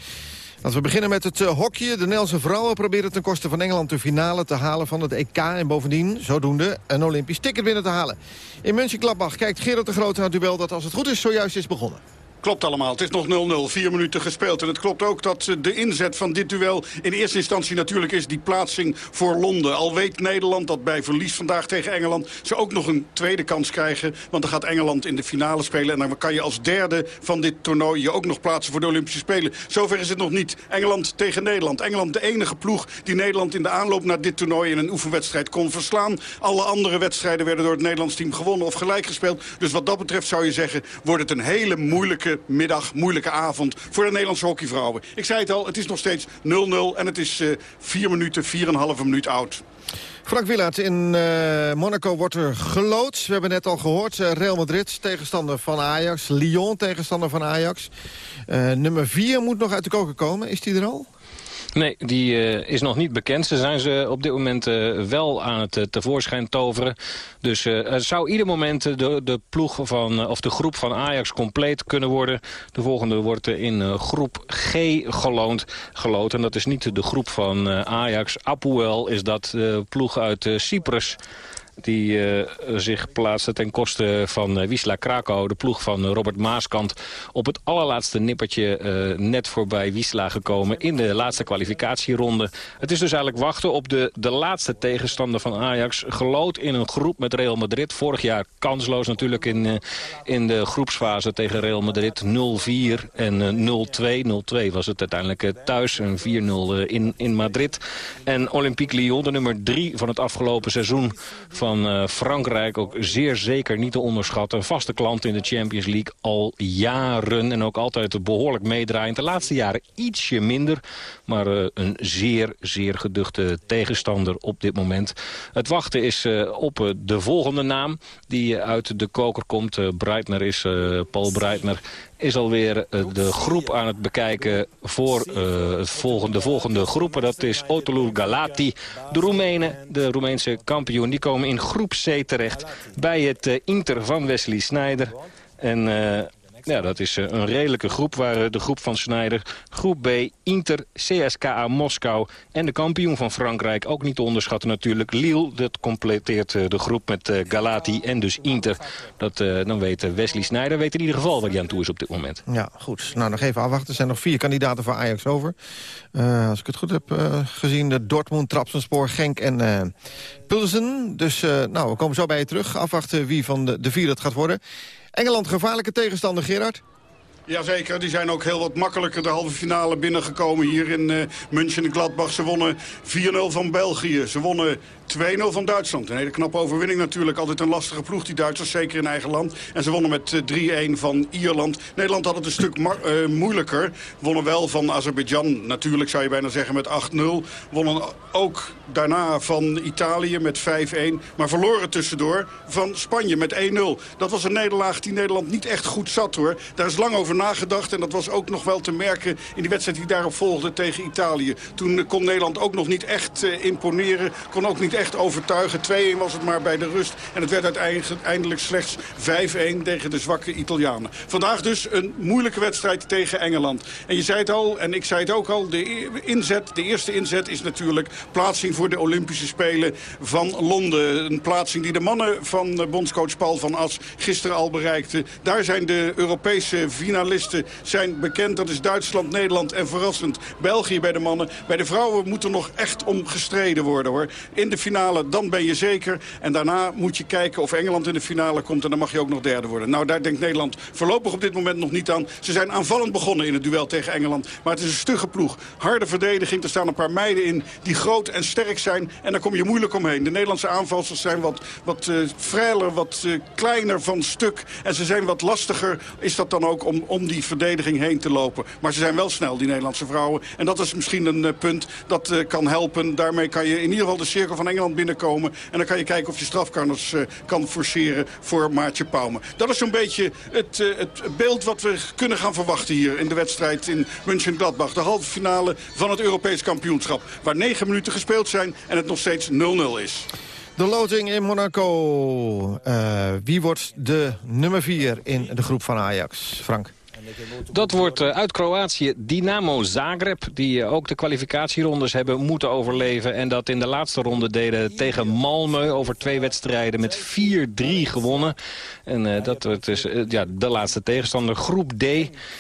Laten we beginnen met het uh, hokje. De Nederlandse vrouwen proberen ten koste van Engeland de finale te halen van het EK. En bovendien, zodoende, een Olympisch ticket binnen te halen. In Mönchengladbach kijkt Gerard de Groot naar het duel dat als het goed is zojuist is begonnen. Klopt allemaal. Het is nog 0-0. Vier minuten gespeeld. En het klopt ook dat de inzet van dit duel in eerste instantie natuurlijk is die plaatsing voor Londen. Al weet Nederland dat bij verlies vandaag tegen Engeland ze ook nog een tweede kans krijgen. Want dan gaat Engeland in de finale spelen. En dan kan je als derde van dit toernooi je ook nog plaatsen voor de Olympische Spelen. Zover is het nog niet. Engeland tegen Nederland. Engeland de enige ploeg die Nederland in de aanloop naar dit toernooi in een oefenwedstrijd kon verslaan. Alle andere wedstrijden werden door het Nederlands team gewonnen of gelijk gespeeld. Dus wat dat betreft zou je zeggen, wordt het een hele moeilijke middag, moeilijke avond voor de Nederlandse hockeyvrouwen. Ik zei het al, het is nog steeds 0-0 en het is uh, 4 minuten, 4,5 minuut oud. Frank Willaert, in uh, Monaco wordt er gelood. We hebben net al gehoord, uh, Real Madrid tegenstander van Ajax. Lyon tegenstander van Ajax. Nummer 4 moet nog uit de koker komen. Is die er al? Nee, die uh, is nog niet bekend. Ze zijn ze op dit moment uh, wel aan het uh, tevoorschijn toveren. Dus het zou ieder moment de, de ploeg van, of de groep van Ajax compleet kunnen worden. De volgende wordt in groep G geloond, geloot. En dat is niet de groep van Ajax. Apoel is dat ploeg uit Cyprus die uh, zich plaatste ten koste van uh, Wisla Krakau, de ploeg van uh, Robert Maaskant, op het allerlaatste nippertje net voorbij Wisla gekomen in de laatste kwalificatieronde. Het is dus eigenlijk wachten op de, de laatste tegenstander van Ajax. Gelood in een groep met Real Madrid. Vorig jaar kansloos natuurlijk in, in de groepsfase tegen Real Madrid 0-4 en 0-2. 0-2 was het uiteindelijk thuis, een 4-0 in, in Madrid. En Olympique Lyon, de nummer 3 van het afgelopen seizoen van van uh, Frankrijk ook zeer zeker niet te onderschatten. Een vaste klant in de Champions League al jaren en ook altijd behoorlijk meedraaiend. De laatste jaren ietsje minder, maar uh, een zeer, zeer geduchte tegenstander op dit moment. Het wachten is uh, op de volgende naam die uit de koker komt. Breitner is Paul Breitner is alweer de groep aan het bekijken voor uh, volgende, de volgende groepen. Dat is Otolur Galati. De Roemenen, de Roemeense kampioen, die komen in groep C terecht bij het uh, Inter van Wesley Sneijder. En ja, dat is een redelijke groep, waar de groep van Schneider. Groep B, Inter, CSKA Moskou en de kampioen van Frankrijk. Ook niet te onderschatten natuurlijk. Lille, dat completeert de groep met Galati en dus Inter. Dat, dan weet Wesley Schneider weet in ieder geval waar hij aan toe is op dit moment. Ja, goed. Nou, nog even afwachten. Er zijn nog vier kandidaten voor Ajax over. Als ik het goed heb gezien, de Dortmund, Trapsenspoor, Genk en uh, Pulsen. Dus nou, we komen zo bij je terug. Afwachten wie van de, de vier het gaat worden. Engeland gevaarlijke tegenstander, Gerard? Jazeker, die zijn ook heel wat makkelijker de halve finale binnengekomen hier in uh, München en Gladbach. Ze wonnen 4-0 van België. Ze wonnen 2-0 van Duitsland. Een hele knappe overwinning natuurlijk. Altijd een lastige ploeg, die Duitsers, zeker in eigen land. En ze wonnen met 3-1 van Ierland. Nederland had het een stuk uh, moeilijker. Wonnen wel van Azerbeidzjan, natuurlijk zou je bijna zeggen, met 8-0. Wonnen ook daarna van Italië met 5-1. Maar verloren tussendoor van Spanje met 1-0. Dat was een nederlaag die Nederland niet echt goed zat hoor. Daar is lang over nagedacht. En dat was ook nog wel te merken in die wedstrijd die daarop volgde tegen Italië. Toen kon Nederland ook nog niet echt uh, imponeren. Kon ook niet echt overtuigen. 2-1 was het maar bij de rust. En het werd uiteindelijk slechts 5-1 tegen de zwakke Italianen. Vandaag dus een moeilijke wedstrijd tegen Engeland. En je zei het al, en ik zei het ook al, de inzet, de eerste inzet is natuurlijk plaatsing voor de Olympische Spelen van Londen. Een plaatsing die de mannen van bondscoach Paul van As gisteren al bereikten. Daar zijn de Europese finalisten zijn bekend. Dat is Duitsland, Nederland en verrassend België bij de mannen. Bij de vrouwen moet er nog echt om gestreden worden hoor. In de finale, dan ben je zeker. En daarna moet je kijken of Engeland in de finale komt. En dan mag je ook nog derde worden. Nou, daar denkt Nederland voorlopig op dit moment nog niet aan. Ze zijn aanvallend begonnen in het duel tegen Engeland. Maar het is een stugge ploeg. Harde verdediging. Er staan een paar meiden in die groot en sterk zijn. En daar kom je moeilijk omheen. De Nederlandse aanvallers zijn wat, wat uh, wat uh, kleiner van stuk. En ze zijn wat lastiger. Is dat dan ook om, om die verdediging heen te lopen. Maar ze zijn wel snel, die Nederlandse vrouwen. En dat is misschien een uh, punt dat kan helpen. Daarmee kan je in ieder geval de cirkel van Engeland binnenkomen. En dan kan je kijken of je strafkarners uh, kan forceren voor Maartje Pauwme. Dat is zo'n beetje het, het beeld wat we kunnen gaan verwachten hier in de wedstrijd in München-Gladbach. De halve finale van het Europees kampioenschap. Waar negen minuten gespeeld zijn en het nog steeds 0-0 is. De loting in Monaco. Uh, wie wordt de nummer 4 in de groep van Ajax? Frank. Dat wordt uh, uit Kroatië Dynamo Zagreb, die uh, ook de kwalificatierondes hebben moeten overleven. En dat in de laatste ronde deden tegen Malmö over twee wedstrijden met 4-3 gewonnen. En uh, dat dus ja, de laatste tegenstander. Groep D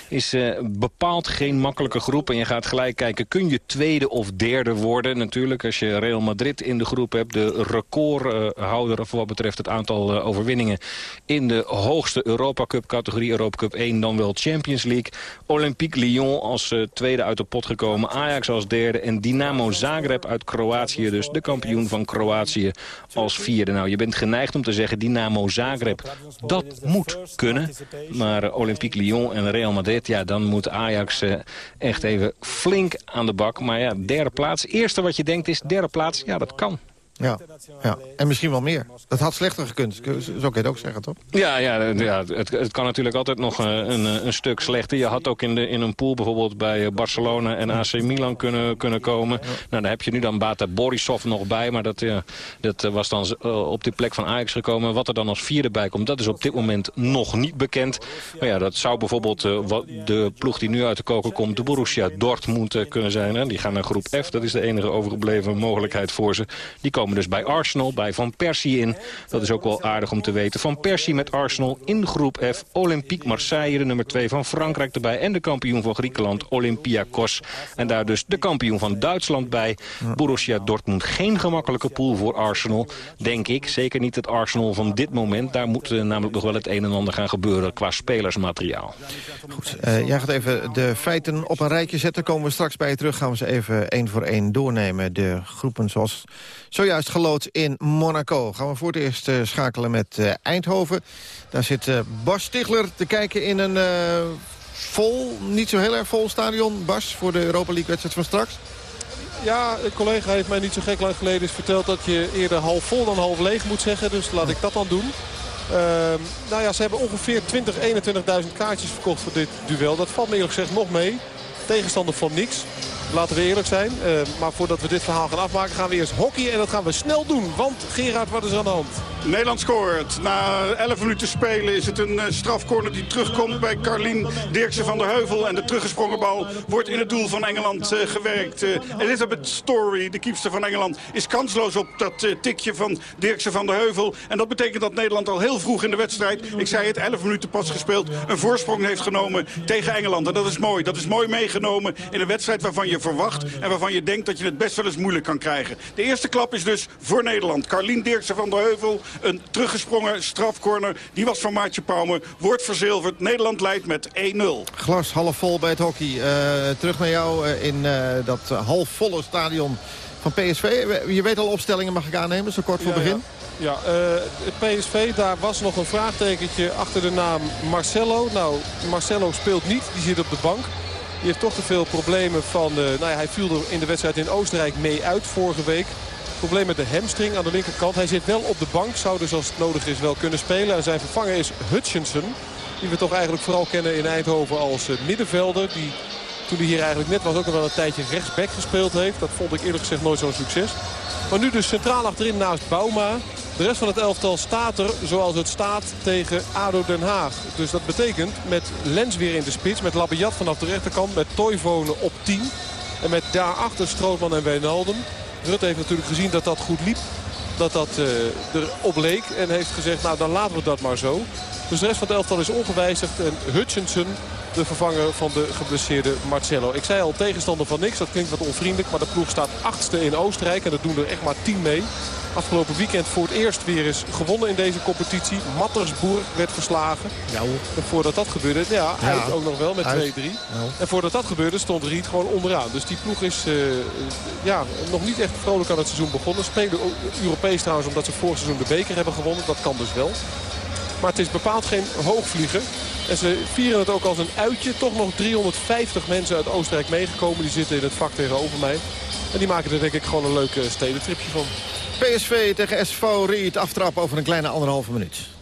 is bepaald geen makkelijke groep. En je gaat gelijk kijken, kun je tweede of derde worden? Natuurlijk, als je Real Madrid in de groep hebt, de recordhouder voor wat betreft het aantal overwinningen in de hoogste Europa Cup categorie, Europa Cup 1, dan wel Champions League. Olympique Lyon als uh, tweede uit de pot gekomen. Ajax als derde. En Dynamo Zagreb uit Kroatië. Dus de kampioen van Kroatië als vierde. Nou, je bent geneigd om te zeggen Dynamo Zagreb. Dat moet kunnen. Maar Olympique Lyon en Real Madrid... ja, dan moet Ajax uh, echt even flink aan de bak. Maar ja, derde plaats. Eerste wat je denkt is derde plaats. Ja, dat kan. Ja, ja, en misschien wel meer. Dat had slechter gekund, zo kan je het ook zeggen, toch? Ja, ja, ja het, het kan natuurlijk altijd nog een, een, een, stuk slechter. Je had ook in, de, in een pool bijvoorbeeld bij Barcelona en AC Milan kunnen, kunnen komen. Nou, daar heb je nu dan Bata Borisov nog bij. Maar dat, ja, dat was dan op die plek van Ajax gekomen. Wat er dan als vierde bij komt, dat is op dit moment nog niet bekend. Maar ja, dat zou bijvoorbeeld de ploeg die nu uit de koker komt... de Borussia Dortmund kunnen zijn. Hè? Die gaan naar groep F, dat is de enige overgebleven mogelijkheid voor ze. Die komen dus bij Arsenal, bij Van Persie in. Dat is ook wel aardig om te weten. Van Persie met Arsenal in groep F. Olympique Marseille, de nummer 2 van Frankrijk erbij. En de kampioen van Griekenland, Olympiakos. En daar dus de kampioen van Duitsland bij. Borussia Dortmund. Geen gemakkelijke pool voor Arsenal, denk ik. Zeker niet het Arsenal van dit moment. Daar moet uh, namelijk nog wel het een en ander gaan gebeuren qua spelersmateriaal. Goed, uh, jij gaat even de feiten op een rijtje zetten. Komen we straks bij je terug. Gaan we ze even één voor één doornemen. De groepen zoals zojuist gelood in Monaco. Gaan we voor het eerst uh, schakelen met uh, Eindhoven. Daar zit uh, Bas Stigler te kijken in een vol, niet zo heel erg vol stadion. Bas, voor de Europa League wedstrijd van straks. Ja, een collega heeft mij niet zo gek lang geleden eens verteld... dat je eerder half vol dan half leeg moet zeggen. Dus laat ik dat dan doen. Uh, nou ja, ze hebben ongeveer 20, 21.000 kaartjes verkocht voor dit duel. Dat valt me eerlijk gezegd nog mee. Tegenstander van niks. Laten we eerlijk zijn. Uh, maar voordat we dit verhaal gaan afmaken gaan we eerst hockey. En dat gaan we snel doen. Want Gerard, wat is er aan de hand? Nederland scoort. Na 11 minuten spelen is het een uh, strafcorner die terugkomt bij Carlien Dirksen van der Heuvel. En de teruggesprongen bal wordt in het doel van Engeland uh, gewerkt. Elizabeth Story, de kiepster van Engeland, is kansloos op dat tikje van Dirksen van der Heuvel. En dat betekent dat Nederland al heel vroeg in de wedstrijd, ik zei het, 11 minuten pas gespeeld, een voorsprong heeft genomen tegen Engeland. En dat is mooi. Dat is mooi meegenomen in een wedstrijd waarvan je verwacht en waarvan je denkt dat je het best wel eens moeilijk kan krijgen. De eerste klap is dus voor Nederland. Carlien Dirksen van der Heuvel, een teruggesprongen strafcorner. Die was van Maartje Pauwme, wordt verzilverd. Nederland leidt met 1-0. Glas half vol bij het hockey. Uh, terug naar jou uh, in uh, dat halfvolle stadion van PSV. Je weet al opstellingen, mag ik aannemen, zo kort voor ja, begin? Ja, ja het PSV, daar was nog een vraagtekentje achter de naam Marcelo. Nou, Marcelo speelt niet, die zit op de bank. Heeft toch te veel problemen van... Uh, nou ja, hij viel er in de wedstrijd in Oostenrijk mee uit vorige week. Probleem met de hamstring aan de linkerkant. Hij zit wel op de bank, zou dus als het nodig is wel kunnen spelen. En zijn vervanger is Hutchinson. Die we toch eigenlijk vooral kennen in Eindhoven als uh, middenvelder. Die toen hij hier eigenlijk net was ook nog wel een tijdje rechtsback gespeeld heeft. Dat vond ik eerlijk gezegd nooit zo'n succes. Maar nu dus centraal achterin naast Bauma. De rest van het elftal staat er zoals het staat tegen ADO Den Haag. Dus dat betekent met Lens weer in de spits. Met Labiat vanaf de rechterkant. Met Toivonen op 10. En met daarachter Strootman en Wijnaldum. Rutte heeft natuurlijk gezien dat dat goed liep. Dat dat uh, erop leek. En heeft gezegd, nou dan laten we dat maar zo. Dus de rest van het elftal is ongewijzigd. En Hutchinson, de vervanger van de geblesseerde Marcelo. Ik zei al, tegenstander van niks. Dat klinkt wat onvriendelijk. Maar de ploeg staat achtste in Oostenrijk. En dat doen er echt maar tien mee. Afgelopen weekend voor het eerst weer eens gewonnen in deze competitie. Mattersburg werd verslagen. Ja, en voordat dat gebeurde, ja, ja. uit ook nog wel met 2-3. Ja. En voordat dat gebeurde stond Riet gewoon onderaan. Dus die ploeg is uh, ja, nog niet echt vrolijk aan het seizoen begonnen. Spelen Europees trouwens omdat ze vorig seizoen de beker hebben gewonnen. Dat kan dus wel. Maar het is bepaald geen hoogvlieger. En ze vieren het ook als een uitje. Toch nog 350 mensen uit Oostenrijk meegekomen. Die zitten in het vak tegenover mij. En die maken er denk ik gewoon een leuk stedentripje van. PSV tegen SV Riet. Aftrap over een kleine anderhalve minuut.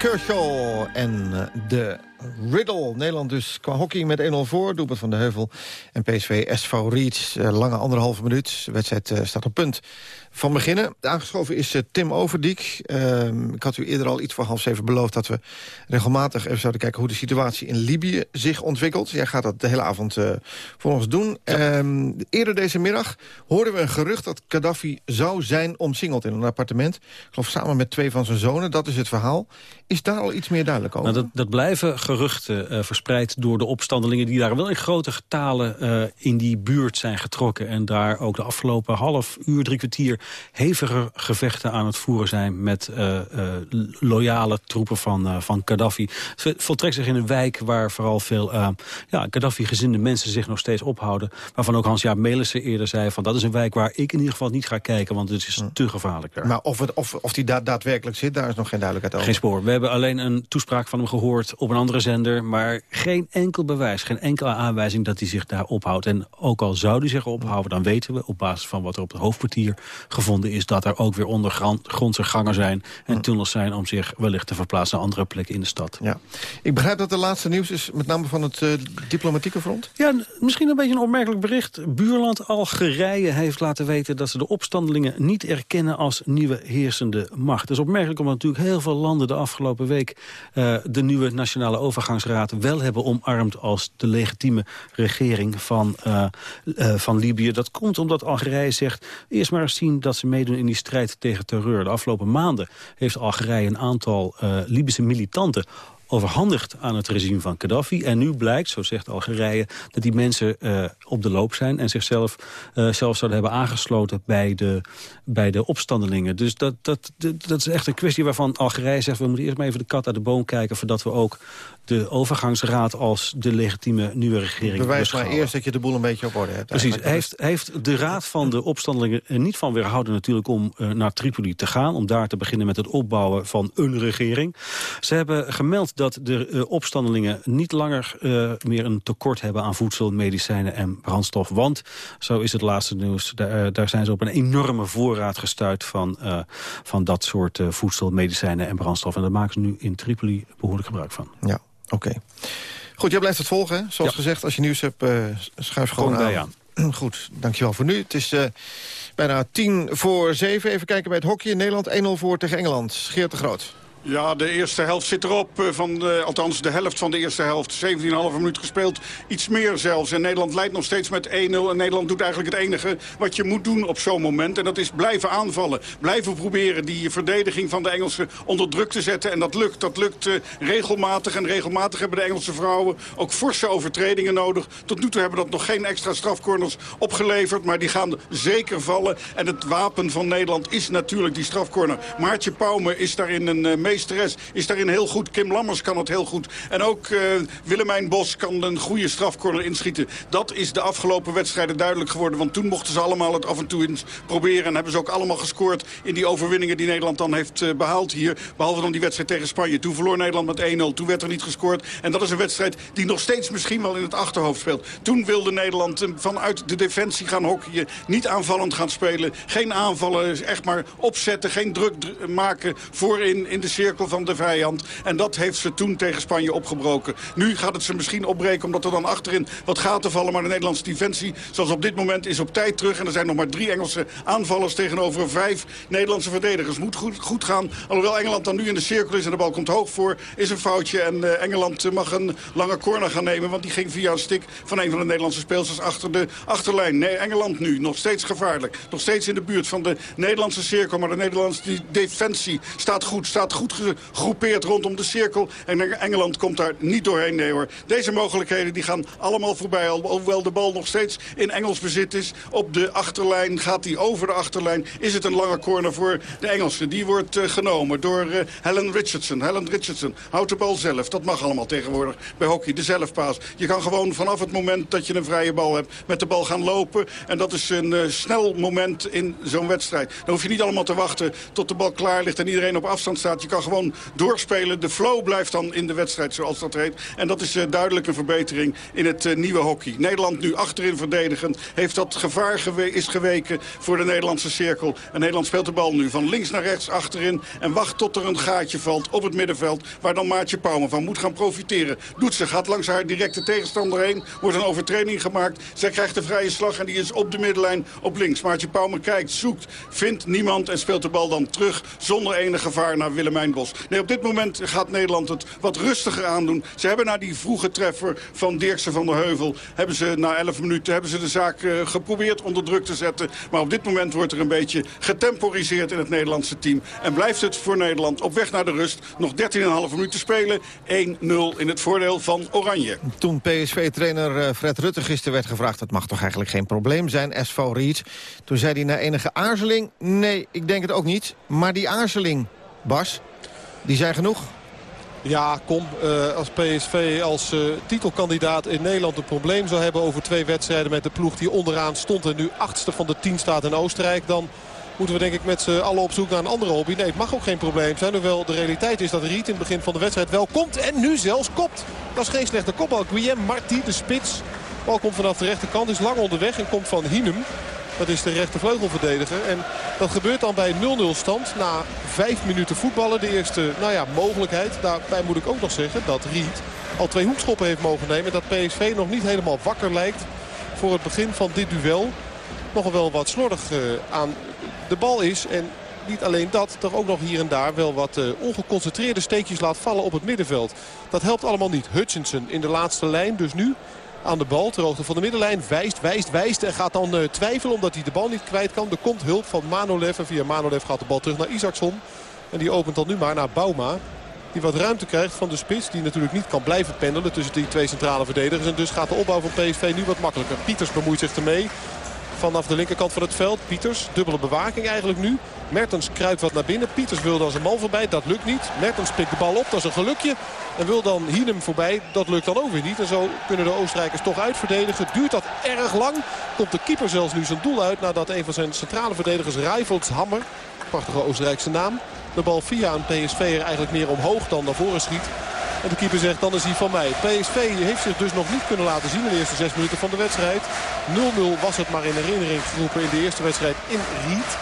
Kershaw en eh, de Riddle. Nederland dus qua hockey met 1-0 voor. Doelpunt van de Heuvel. En PSV SV Reach. eh, lange anderhalve minuut. De wedstrijd eh, staat op punt van beginnen. Aangeschoven is eh, Tim Overdiek. Ehm, ik had u eerder al iets voor half zeven beloofd... dat we regelmatig even zouden kijken hoe de situatie in Libië zich ontwikkelt. Jij gaat dat de hele avond voor ons doen. Ehm, eerder deze middag hoorden we een gerucht dat Gaddafi zou zijn omsingeld in een appartement. Ik geloof samen met twee van zijn zonen. Dat is het verhaal. Is daar al iets meer duidelijk over? Nou, dat, dat blijven geruchten eh, verspreid door de opstandelingen... die daar wel in grote getalen eh, in die buurt zijn getrokken... en daar ook de afgelopen half uur, drie kwartier... hevige gevechten aan het voeren zijn met eh, loyale troepen van, van Gaddafi. Het voltrekt zich in een wijk waar vooral veel ja, Gaddafi-gezinde mensen zich nog steeds ophouden. Waarvan ook Hans-Jaap Melissen eerder zei... van dat is een wijk waar ik in ieder geval niet ga kijken... want het is te gevaarlijk daar. Maar of, het, of, of die da daadwerkelijk zit, daar is nog geen duidelijkheid over. Geen spoor. We hebben alleen een toespraak van hem gehoord op een andere zender... maar geen enkel bewijs, geen enkele aanwijzing dat hij zich daar ophoudt. En ook al zou hij zich ophouden, dan weten we... op basis van wat er op het hoofdkwartier gevonden is... dat er ook weer ondergrondse gangen zijn en tunnels zijn... om zich wellicht te verplaatsen naar andere plekken in de stad. Ja. Ik begrijp dat de laatste nieuws is met name van het eh, diplomatieke front. Ja, misschien een beetje een opmerkelijk bericht. Buurland Algerije heeft laten weten dat ze de opstandelingen niet erkennen als nieuwe heersende macht. Het is opmerkelijk omdat natuurlijk heel veel landen de afgelopen week eh, de nieuwe Nationale Overgangsraad wel hebben omarmd als de legitieme regering van, eh, eh, van Libië. Dat komt omdat Algerije zegt eerst maar eens zien dat ze meedoen in die strijd tegen terreur. De afgelopen maanden heeft Algerije een aantal eh, Libische militanten overhandigd aan het regime van Gaddafi. En nu blijkt, zo zegt Algerije, dat die mensen op de loop zijn... en zichzelf eh, zelfs zouden hebben aangesloten bij de, bij de opstandelingen. Dus dat, dat, dat, dat is echt een kwestie waarvan Algerije zegt... we moeten eerst maar even de kat uit de boom kijken... voordat we ook de overgangsraad als de legitieme nieuwe regering Bewijs maar eerst dat je de boel een beetje op orde hebt. Precies. Heeft, heeft de raad van de opstandelingen er niet van weerhouden natuurlijk om eh, naar Tripoli te gaan. Om daar te beginnen met het opbouwen van een regering. Ze hebben gemeld dat de eh, opstandelingen niet langer eh, meer een tekort hebben aan voedsel, medicijnen en brandstof. Want, zo is het laatste nieuws, daar, daar zijn ze op een enorme voorraad gestuurd van, van dat soort voedsel, medicijnen en brandstof. En daar maken ze nu in Tripoli behoorlijk gebruik van. Ja, oké. Goed, jij blijft het volgen, hè? Zoals gezegd. Als je nieuws hebt, eh, schuif gewoon wij aan. Goed, dankjewel voor nu. Het is eh, bijna tien voor zeven. Even kijken bij het hockey in Nederland. 1-0 voor tegen Engeland. Geert de Groot. Ja, de eerste helft zit erop. eh, Van althans, de helft van de eerste helft. 17,5 minuut gespeeld. Iets meer zelfs. En Nederland leidt nog steeds met 1-0. En Nederland doet eigenlijk het enige wat je moet doen op zo'n moment. En dat is blijven aanvallen. Blijven proberen die verdediging van de Engelsen onder druk te zetten. En dat lukt. Dat lukt eh, regelmatig. En regelmatig hebben de Engelse vrouwen ook forse overtredingen nodig. Tot nu toe hebben dat nog geen extra strafcorners opgeleverd. Maar die gaan zeker vallen. En het wapen van Nederland is natuurlijk die strafcorner. Maartje Pauwme is daarin een eh, meesteres. Is daarin heel goed. Kim Lammers kan het heel goed. En ook eh, Willemijn Bos kan een goede strafcorner inschieten. Dat is de afgelopen wedstrijden duidelijk geworden. Want toen mochten ze allemaal het af en toe eens proberen. En hebben ze ook allemaal gescoord in die overwinningen die Nederland dan heeft eh, behaald hier. Behalve dan die wedstrijd tegen Spanje. Toen verloor Nederland met 1-0. Toen werd er niet gescoord. En dat is een wedstrijd die nog steeds misschien wel in het achterhoofd speelt. Toen wilde Nederland eh, vanuit de defensie gaan hockeyen. Niet aanvallend gaan spelen. Geen aanvallen, echt maar opzetten. Geen druk dr- maken voorin in de cirkel van de vijand. En dat heeft ze toen tegen Spanje opgebroken. Nu gaat het ze misschien opbreken omdat er dan achterin wat gaten vallen. Maar de Nederlandse defensie, zoals op dit moment, is op tijd terug. En er zijn nog maar drie Engelse aanvallers tegenover vijf Nederlandse verdedigers. Moet goed, goed gaan. Alhoewel Engeland dan nu in de cirkel is en de bal komt hoog voor, is een foutje. En eh, Engeland eh, mag een lange corner gaan nemen. Want die ging via een stik van een van de Nederlandse speelsters achter de achterlijn. Nee, Engeland nu nog steeds gevaarlijk. Nog steeds in de buurt van de Nederlandse cirkel. Maar de Nederlandse defensie staat goed. Staat goed gegroepeerd rondom de cirkel. En Engeland komt daar niet doorheen. Nee hoor. Deze mogelijkheden die gaan allemaal voorbij. Hoewel de bal nog steeds in Engels bezit is. Op de achterlijn gaat hij over de achterlijn. Is het een lange corner voor de Engelsen. Die wordt eh, genomen door eh, Helen Richardson. Helen Richardson houdt de bal zelf. Dat mag allemaal tegenwoordig bij hockey. De zelfpaas. Je kan gewoon vanaf het moment dat je een vrije bal hebt met de bal gaan lopen. En dat is een eh, snel moment in zo'n wedstrijd. Dan hoef je niet allemaal te wachten tot de bal klaar ligt en iedereen op afstand staat. Je kan gewoon doorspelen. De flow blijft dan in de wedstrijd, zoals dat heet. En dat is eh, duidelijk een verbetering in het eh, nieuwe hockey. Nederland nu achterin verdedigend. Heeft dat gevaar is geweken voor de Nederlandse cirkel. En Nederland speelt de bal nu van links naar rechts achterin. En wacht tot er een gaatje valt op het middenveld. Waar dan Maartje Pauwme van moet gaan profiteren. Doet ze, gaat langs haar directe tegenstander heen. Wordt een overtreding gemaakt. Zij krijgt de vrije slag en die is op de middenlijn op links. Maartje Pauwme kijkt, zoekt, vindt niemand en speelt de bal dan terug zonder enig gevaar naar Willemijn Nee, op dit moment gaat Nederland het wat rustiger aandoen. Ze hebben na die vroege treffer van Dirkse van der Heuvel... hebben ze na 11 minuten hebben ze de zaak eh, geprobeerd onder druk te zetten. Maar op dit moment wordt er een beetje getemporiseerd in het Nederlandse team. En blijft het voor Nederland op weg naar de rust. Nog 13,5 minuten spelen. 1-0 in het voordeel van Oranje. Toen PSV-trainer eh, Fred Rutte gisteren werd gevraagd... dat mag toch eigenlijk geen probleem zijn, SV Riet. Toen zei hij na enige aarzeling... nee, ik denk het ook niet. Maar die aarzeling, Bas, die zijn genoeg. Ja, kom, eh, als PSV als eh, titelkandidaat in Nederland een probleem zou hebben over twee wedstrijden met de ploeg die onderaan stond en nu achtste van de tien staat in Oostenrijk, dan moeten we denk ik met z'n allen op zoek naar een andere hobby. Nee, het mag ook geen probleem zijn. Hoewel de realiteit is dat Riet in het begin van de wedstrijd wel komt en nu zelfs kopt. Dat is geen slechte kopbal. Guillaume Marti, de spits. Bal komt vanaf de rechterkant, is lang onderweg en komt van Hinem. Dat is de rechtervleugelverdediger. En dat gebeurt dan bij 0-0 stand. Na vijf minuten voetballen. De eerste nou ja, mogelijkheid. Daarbij moet ik ook nog zeggen dat Riet al twee hoekschoppen heeft mogen nemen. Dat PSV nog niet helemaal wakker lijkt voor het begin van dit duel. Nog wel wat slordig eh, aan de bal is. En niet alleen dat, toch ook nog hier en daar wel wat uh, ongeconcentreerde steekjes laat vallen op het middenveld. Dat helpt allemaal niet. Hutchinson in de laatste lijn dus nu aan de bal. Ter hoogte van de middenlijn. Wijst, wijst, wijst. En gaat dan uh, twijfelen omdat hij de bal niet kwijt kan. Er komt hulp van Manolev. En via Manolev gaat de bal terug naar Isaacson. En die opent dan nu maar naar Bauma. Die wat ruimte krijgt van de spits. Die natuurlijk niet kan blijven pendelen tussen die twee centrale verdedigers. En dus gaat de opbouw van PSV nu wat makkelijker. Pieters bemoeit zich ermee. Vanaf de linkerkant van het veld. Pieters, dubbele bewaking eigenlijk nu. Mertens kruipt wat naar binnen. Pieters wil dan zijn man voorbij. Dat lukt niet. Mertens pikt de bal op. Dat is een gelukje. En wil dan Hinem voorbij. Dat lukt dan ook weer niet. En zo kunnen de Oostenrijkers toch uitverdedigen. Duurt dat erg lang. Komt de keeper zelfs nu zijn doel uit. Nadat een van zijn centrale verdedigers, Rijvelds Hammer. Prachtige Oostenrijkse naam. De bal via een PSV er eigenlijk meer omhoog dan naar voren schiet. En de keeper zegt, dan is hij van mij. PSV heeft zich dus nog niet kunnen laten zien in de eerste zes minuten van de wedstrijd. 0-0 was het maar in herinnering geroepen in de eerste wedstrijd in Riet.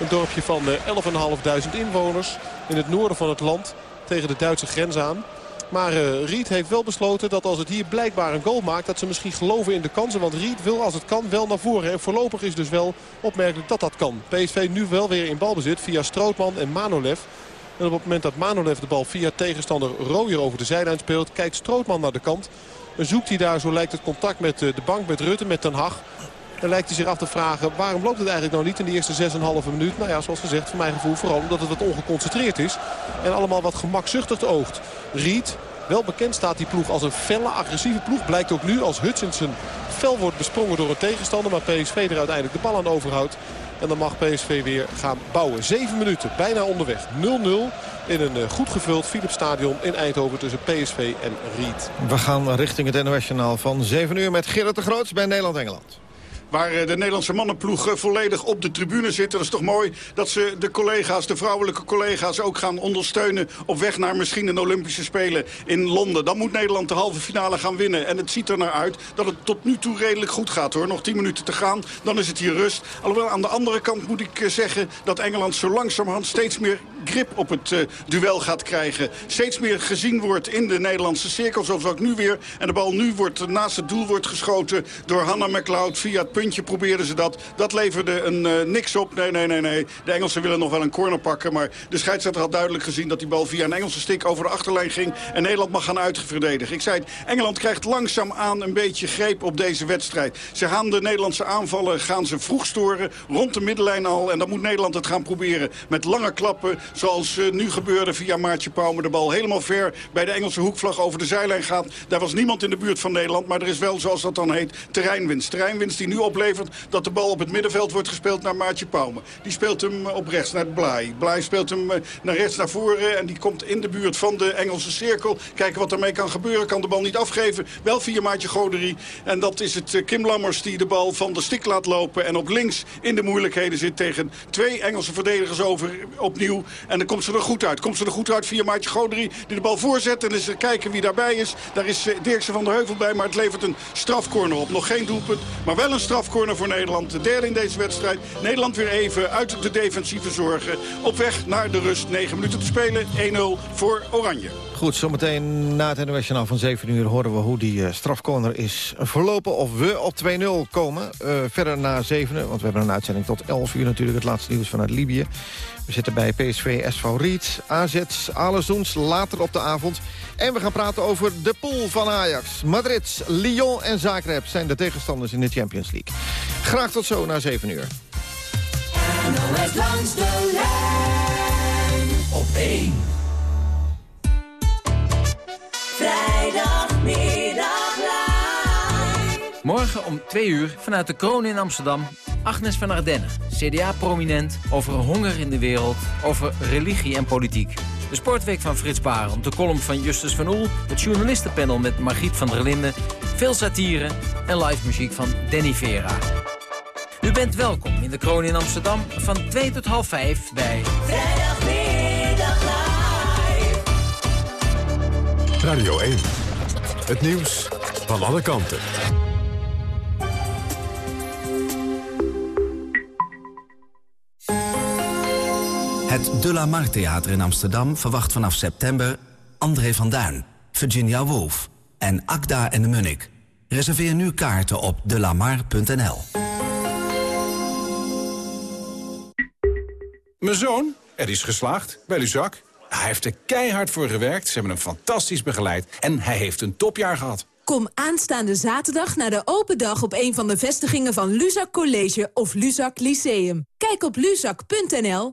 Een dorpje van 11.500 inwoners in het noorden van het land tegen de Duitse grens aan. Maar uh, Riet heeft wel besloten dat als het hier blijkbaar een goal maakt... dat ze misschien geloven in de kansen. Want Riet wil als het kan wel naar voren. En voorlopig is dus wel opmerkelijk dat dat kan. PSV nu wel weer in balbezit via Strootman en Manolev. En op het moment dat Manolev de bal via tegenstander Rooier over de zijlijn speelt... kijkt Strootman naar de kant. Zoekt hij daar, zo lijkt het, contact met de bank, met Rutte, met Ten Hag. Dan lijkt hij zich af te vragen waarom loopt het eigenlijk nou niet in de eerste 6,5 minuut. Nou ja, zoals gezegd, voor mijn gevoel vooral omdat het wat ongeconcentreerd is. En allemaal wat gemakzuchtig oogt. Riet, wel bekend staat die ploeg als een felle, agressieve ploeg. Blijkt ook nu als Hutchinson fel wordt besprongen door een tegenstander. Maar PSV er uiteindelijk de bal aan overhoudt. En dan mag PSV weer gaan bouwen. Zeven minuten, bijna onderweg. 0-0 in een goed gevuld Philipsstadion in Eindhoven tussen PSV en Riet. We gaan richting het NOS-journaal van 7 uur met Gerrit de Groots bij Nederland-Engeland. Waar de Nederlandse mannenploeg volledig op de tribune zit. Dat is toch mooi dat ze de collega's, de vrouwelijke collega's ook gaan ondersteunen. Op weg naar misschien een Olympische Spelen in Londen. Dan moet Nederland de halve finale gaan winnen. En het ziet er naar uit dat het tot nu toe redelijk goed gaat hoor. Nog 10 minuten te gaan, dan is het hier rust. Alhoewel aan de andere kant moet ik zeggen dat Engeland zo langzamerhand steeds meer grip op het duel gaat krijgen. Steeds meer gezien wordt in de Nederlandse cirkel, zoals ook nu weer. En de bal nu wordt naast het doel wordt geschoten door Hannah McLeod via het puntje probeerden ze dat. Dat leverde een uh, niks op. Nee, nee, nee, nee. De Engelsen willen nog wel een corner pakken. Maar de scheidsrechter had duidelijk gezien dat die bal via een Engelse stik over de achterlijn ging. En Nederland mag gaan uitverdedigen. Ik zei het, Engeland krijgt langzaam aan een beetje greep op deze wedstrijd. Ze gaan de Nederlandse aanvallen gaan ze vroeg storen. Rond de middenlijn al. En dan moet Nederland het gaan proberen. Met lange klappen. Zoals uh, nu gebeurde via Maartje Pauwme. De bal helemaal ver bij de Engelse hoekvlag over de zijlijn gaat. Daar was niemand in de buurt van Nederland. Maar er is wel, zoals dat dan heet, terreinwinst. Terreinwinst die nu op oplevert dat de bal op het middenveld wordt gespeeld naar Maatje Pauwme. Die speelt hem op rechts naar Blai. Blai speelt hem eh, naar rechts naar voren en die komt in de buurt van de Engelse cirkel. Kijken wat ermee kan gebeuren. Kan de bal niet afgeven. Wel via Maatje Goderie. En dat is het eh, Kim Lammers die de bal van de stik laat lopen. En op links in de moeilijkheden zit tegen twee Engelse verdedigers over opnieuw. En dan komt ze er goed uit. Komt ze er goed uit via Maatje Goderie die de bal voorzet. En eens kijken wie daarbij is. Daar is eh, Dirkse van der Heuvel bij. Maar het levert een strafcorner op. Nog geen doelpunt. Maar wel een strafcorner voor Nederland. De derde in deze wedstrijd. Nederland weer even uit de defensieve zorgen. Op weg naar de rust. 9 minuten te spelen. 1-0 voor Oranje. Goed, zometeen na het Journaal van 7 uur horen we hoe die uh, strafcorner is verlopen. Of we op 2-0 komen. Uh, verder na 7 uur, want we hebben een uitzending tot 11 uur natuurlijk. Het laatste nieuws vanuit Libië. We zitten bij PSV, SV Riet, AZ, Alesdoens later op de avond. En we gaan praten over de pool van Ajax. Madrid, Lyon en Zagreb zijn de tegenstanders in de Champions League. Graag tot zo na 7 uur. NOS langs de lijn op 1. Vrijdagmiddag live. Morgen om 2 uur vanuit de kroon in Amsterdam... Agnes van Ardenne, CDA-prominent, over honger in de wereld... over religie en politiek. De Sportweek van Frits Barend, de column van Justus van Oel... het journalistenpanel met Margriet van der Linden... veel satire en live muziek van Danny Vera. U bent welkom in de kroon in Amsterdam van 2 tot half 5 bij... Radio 1. Het nieuws van alle kanten. Het De La Mar Theater in Amsterdam verwacht vanaf september André van Duin, Virginia Woolf en Akda en de Munnik. Reserveer nu kaarten op delamar.nl. Mijn zoon, er is geslaagd bij Luzak. Hij heeft er keihard voor gewerkt, ze hebben hem fantastisch begeleid... en hij heeft een topjaar gehad. Kom aanstaande zaterdag naar de open dag op een van de vestigingen van Luzak College of Luzak Lyceum. Kijk op luzak.nl.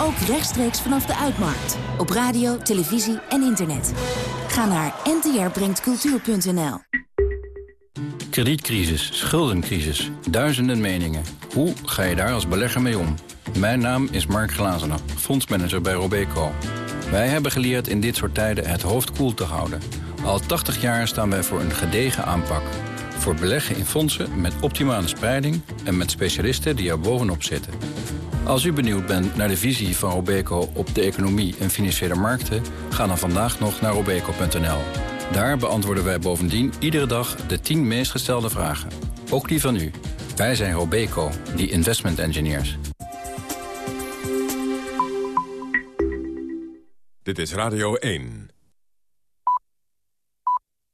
Ook rechtstreeks vanaf de Uitmarkt. Op radio, televisie en internet. Ga naar ntrbrengtcultuur.nl Kredietcrisis, schuldencrisis, duizenden meningen. Hoe ga je daar als belegger mee om? Mijn naam is Mark Glazenen, fondsmanager bij Robeco. Wij hebben geleerd in dit soort tijden het hoofd koel te houden. Al 80 jaar staan wij voor een gedegen aanpak. Voor beleggen in fondsen met optimale spreiding... en met specialisten die er bovenop zitten. Als u benieuwd bent naar de visie van Robeco op de economie en financiële markten... ga dan vandaag nog naar robeco.nl. Daar beantwoorden wij bovendien iedere dag de 10 meest gestelde vragen. Ook die van u. Wij zijn Robeco, die investment engineers. Dit is Radio 1.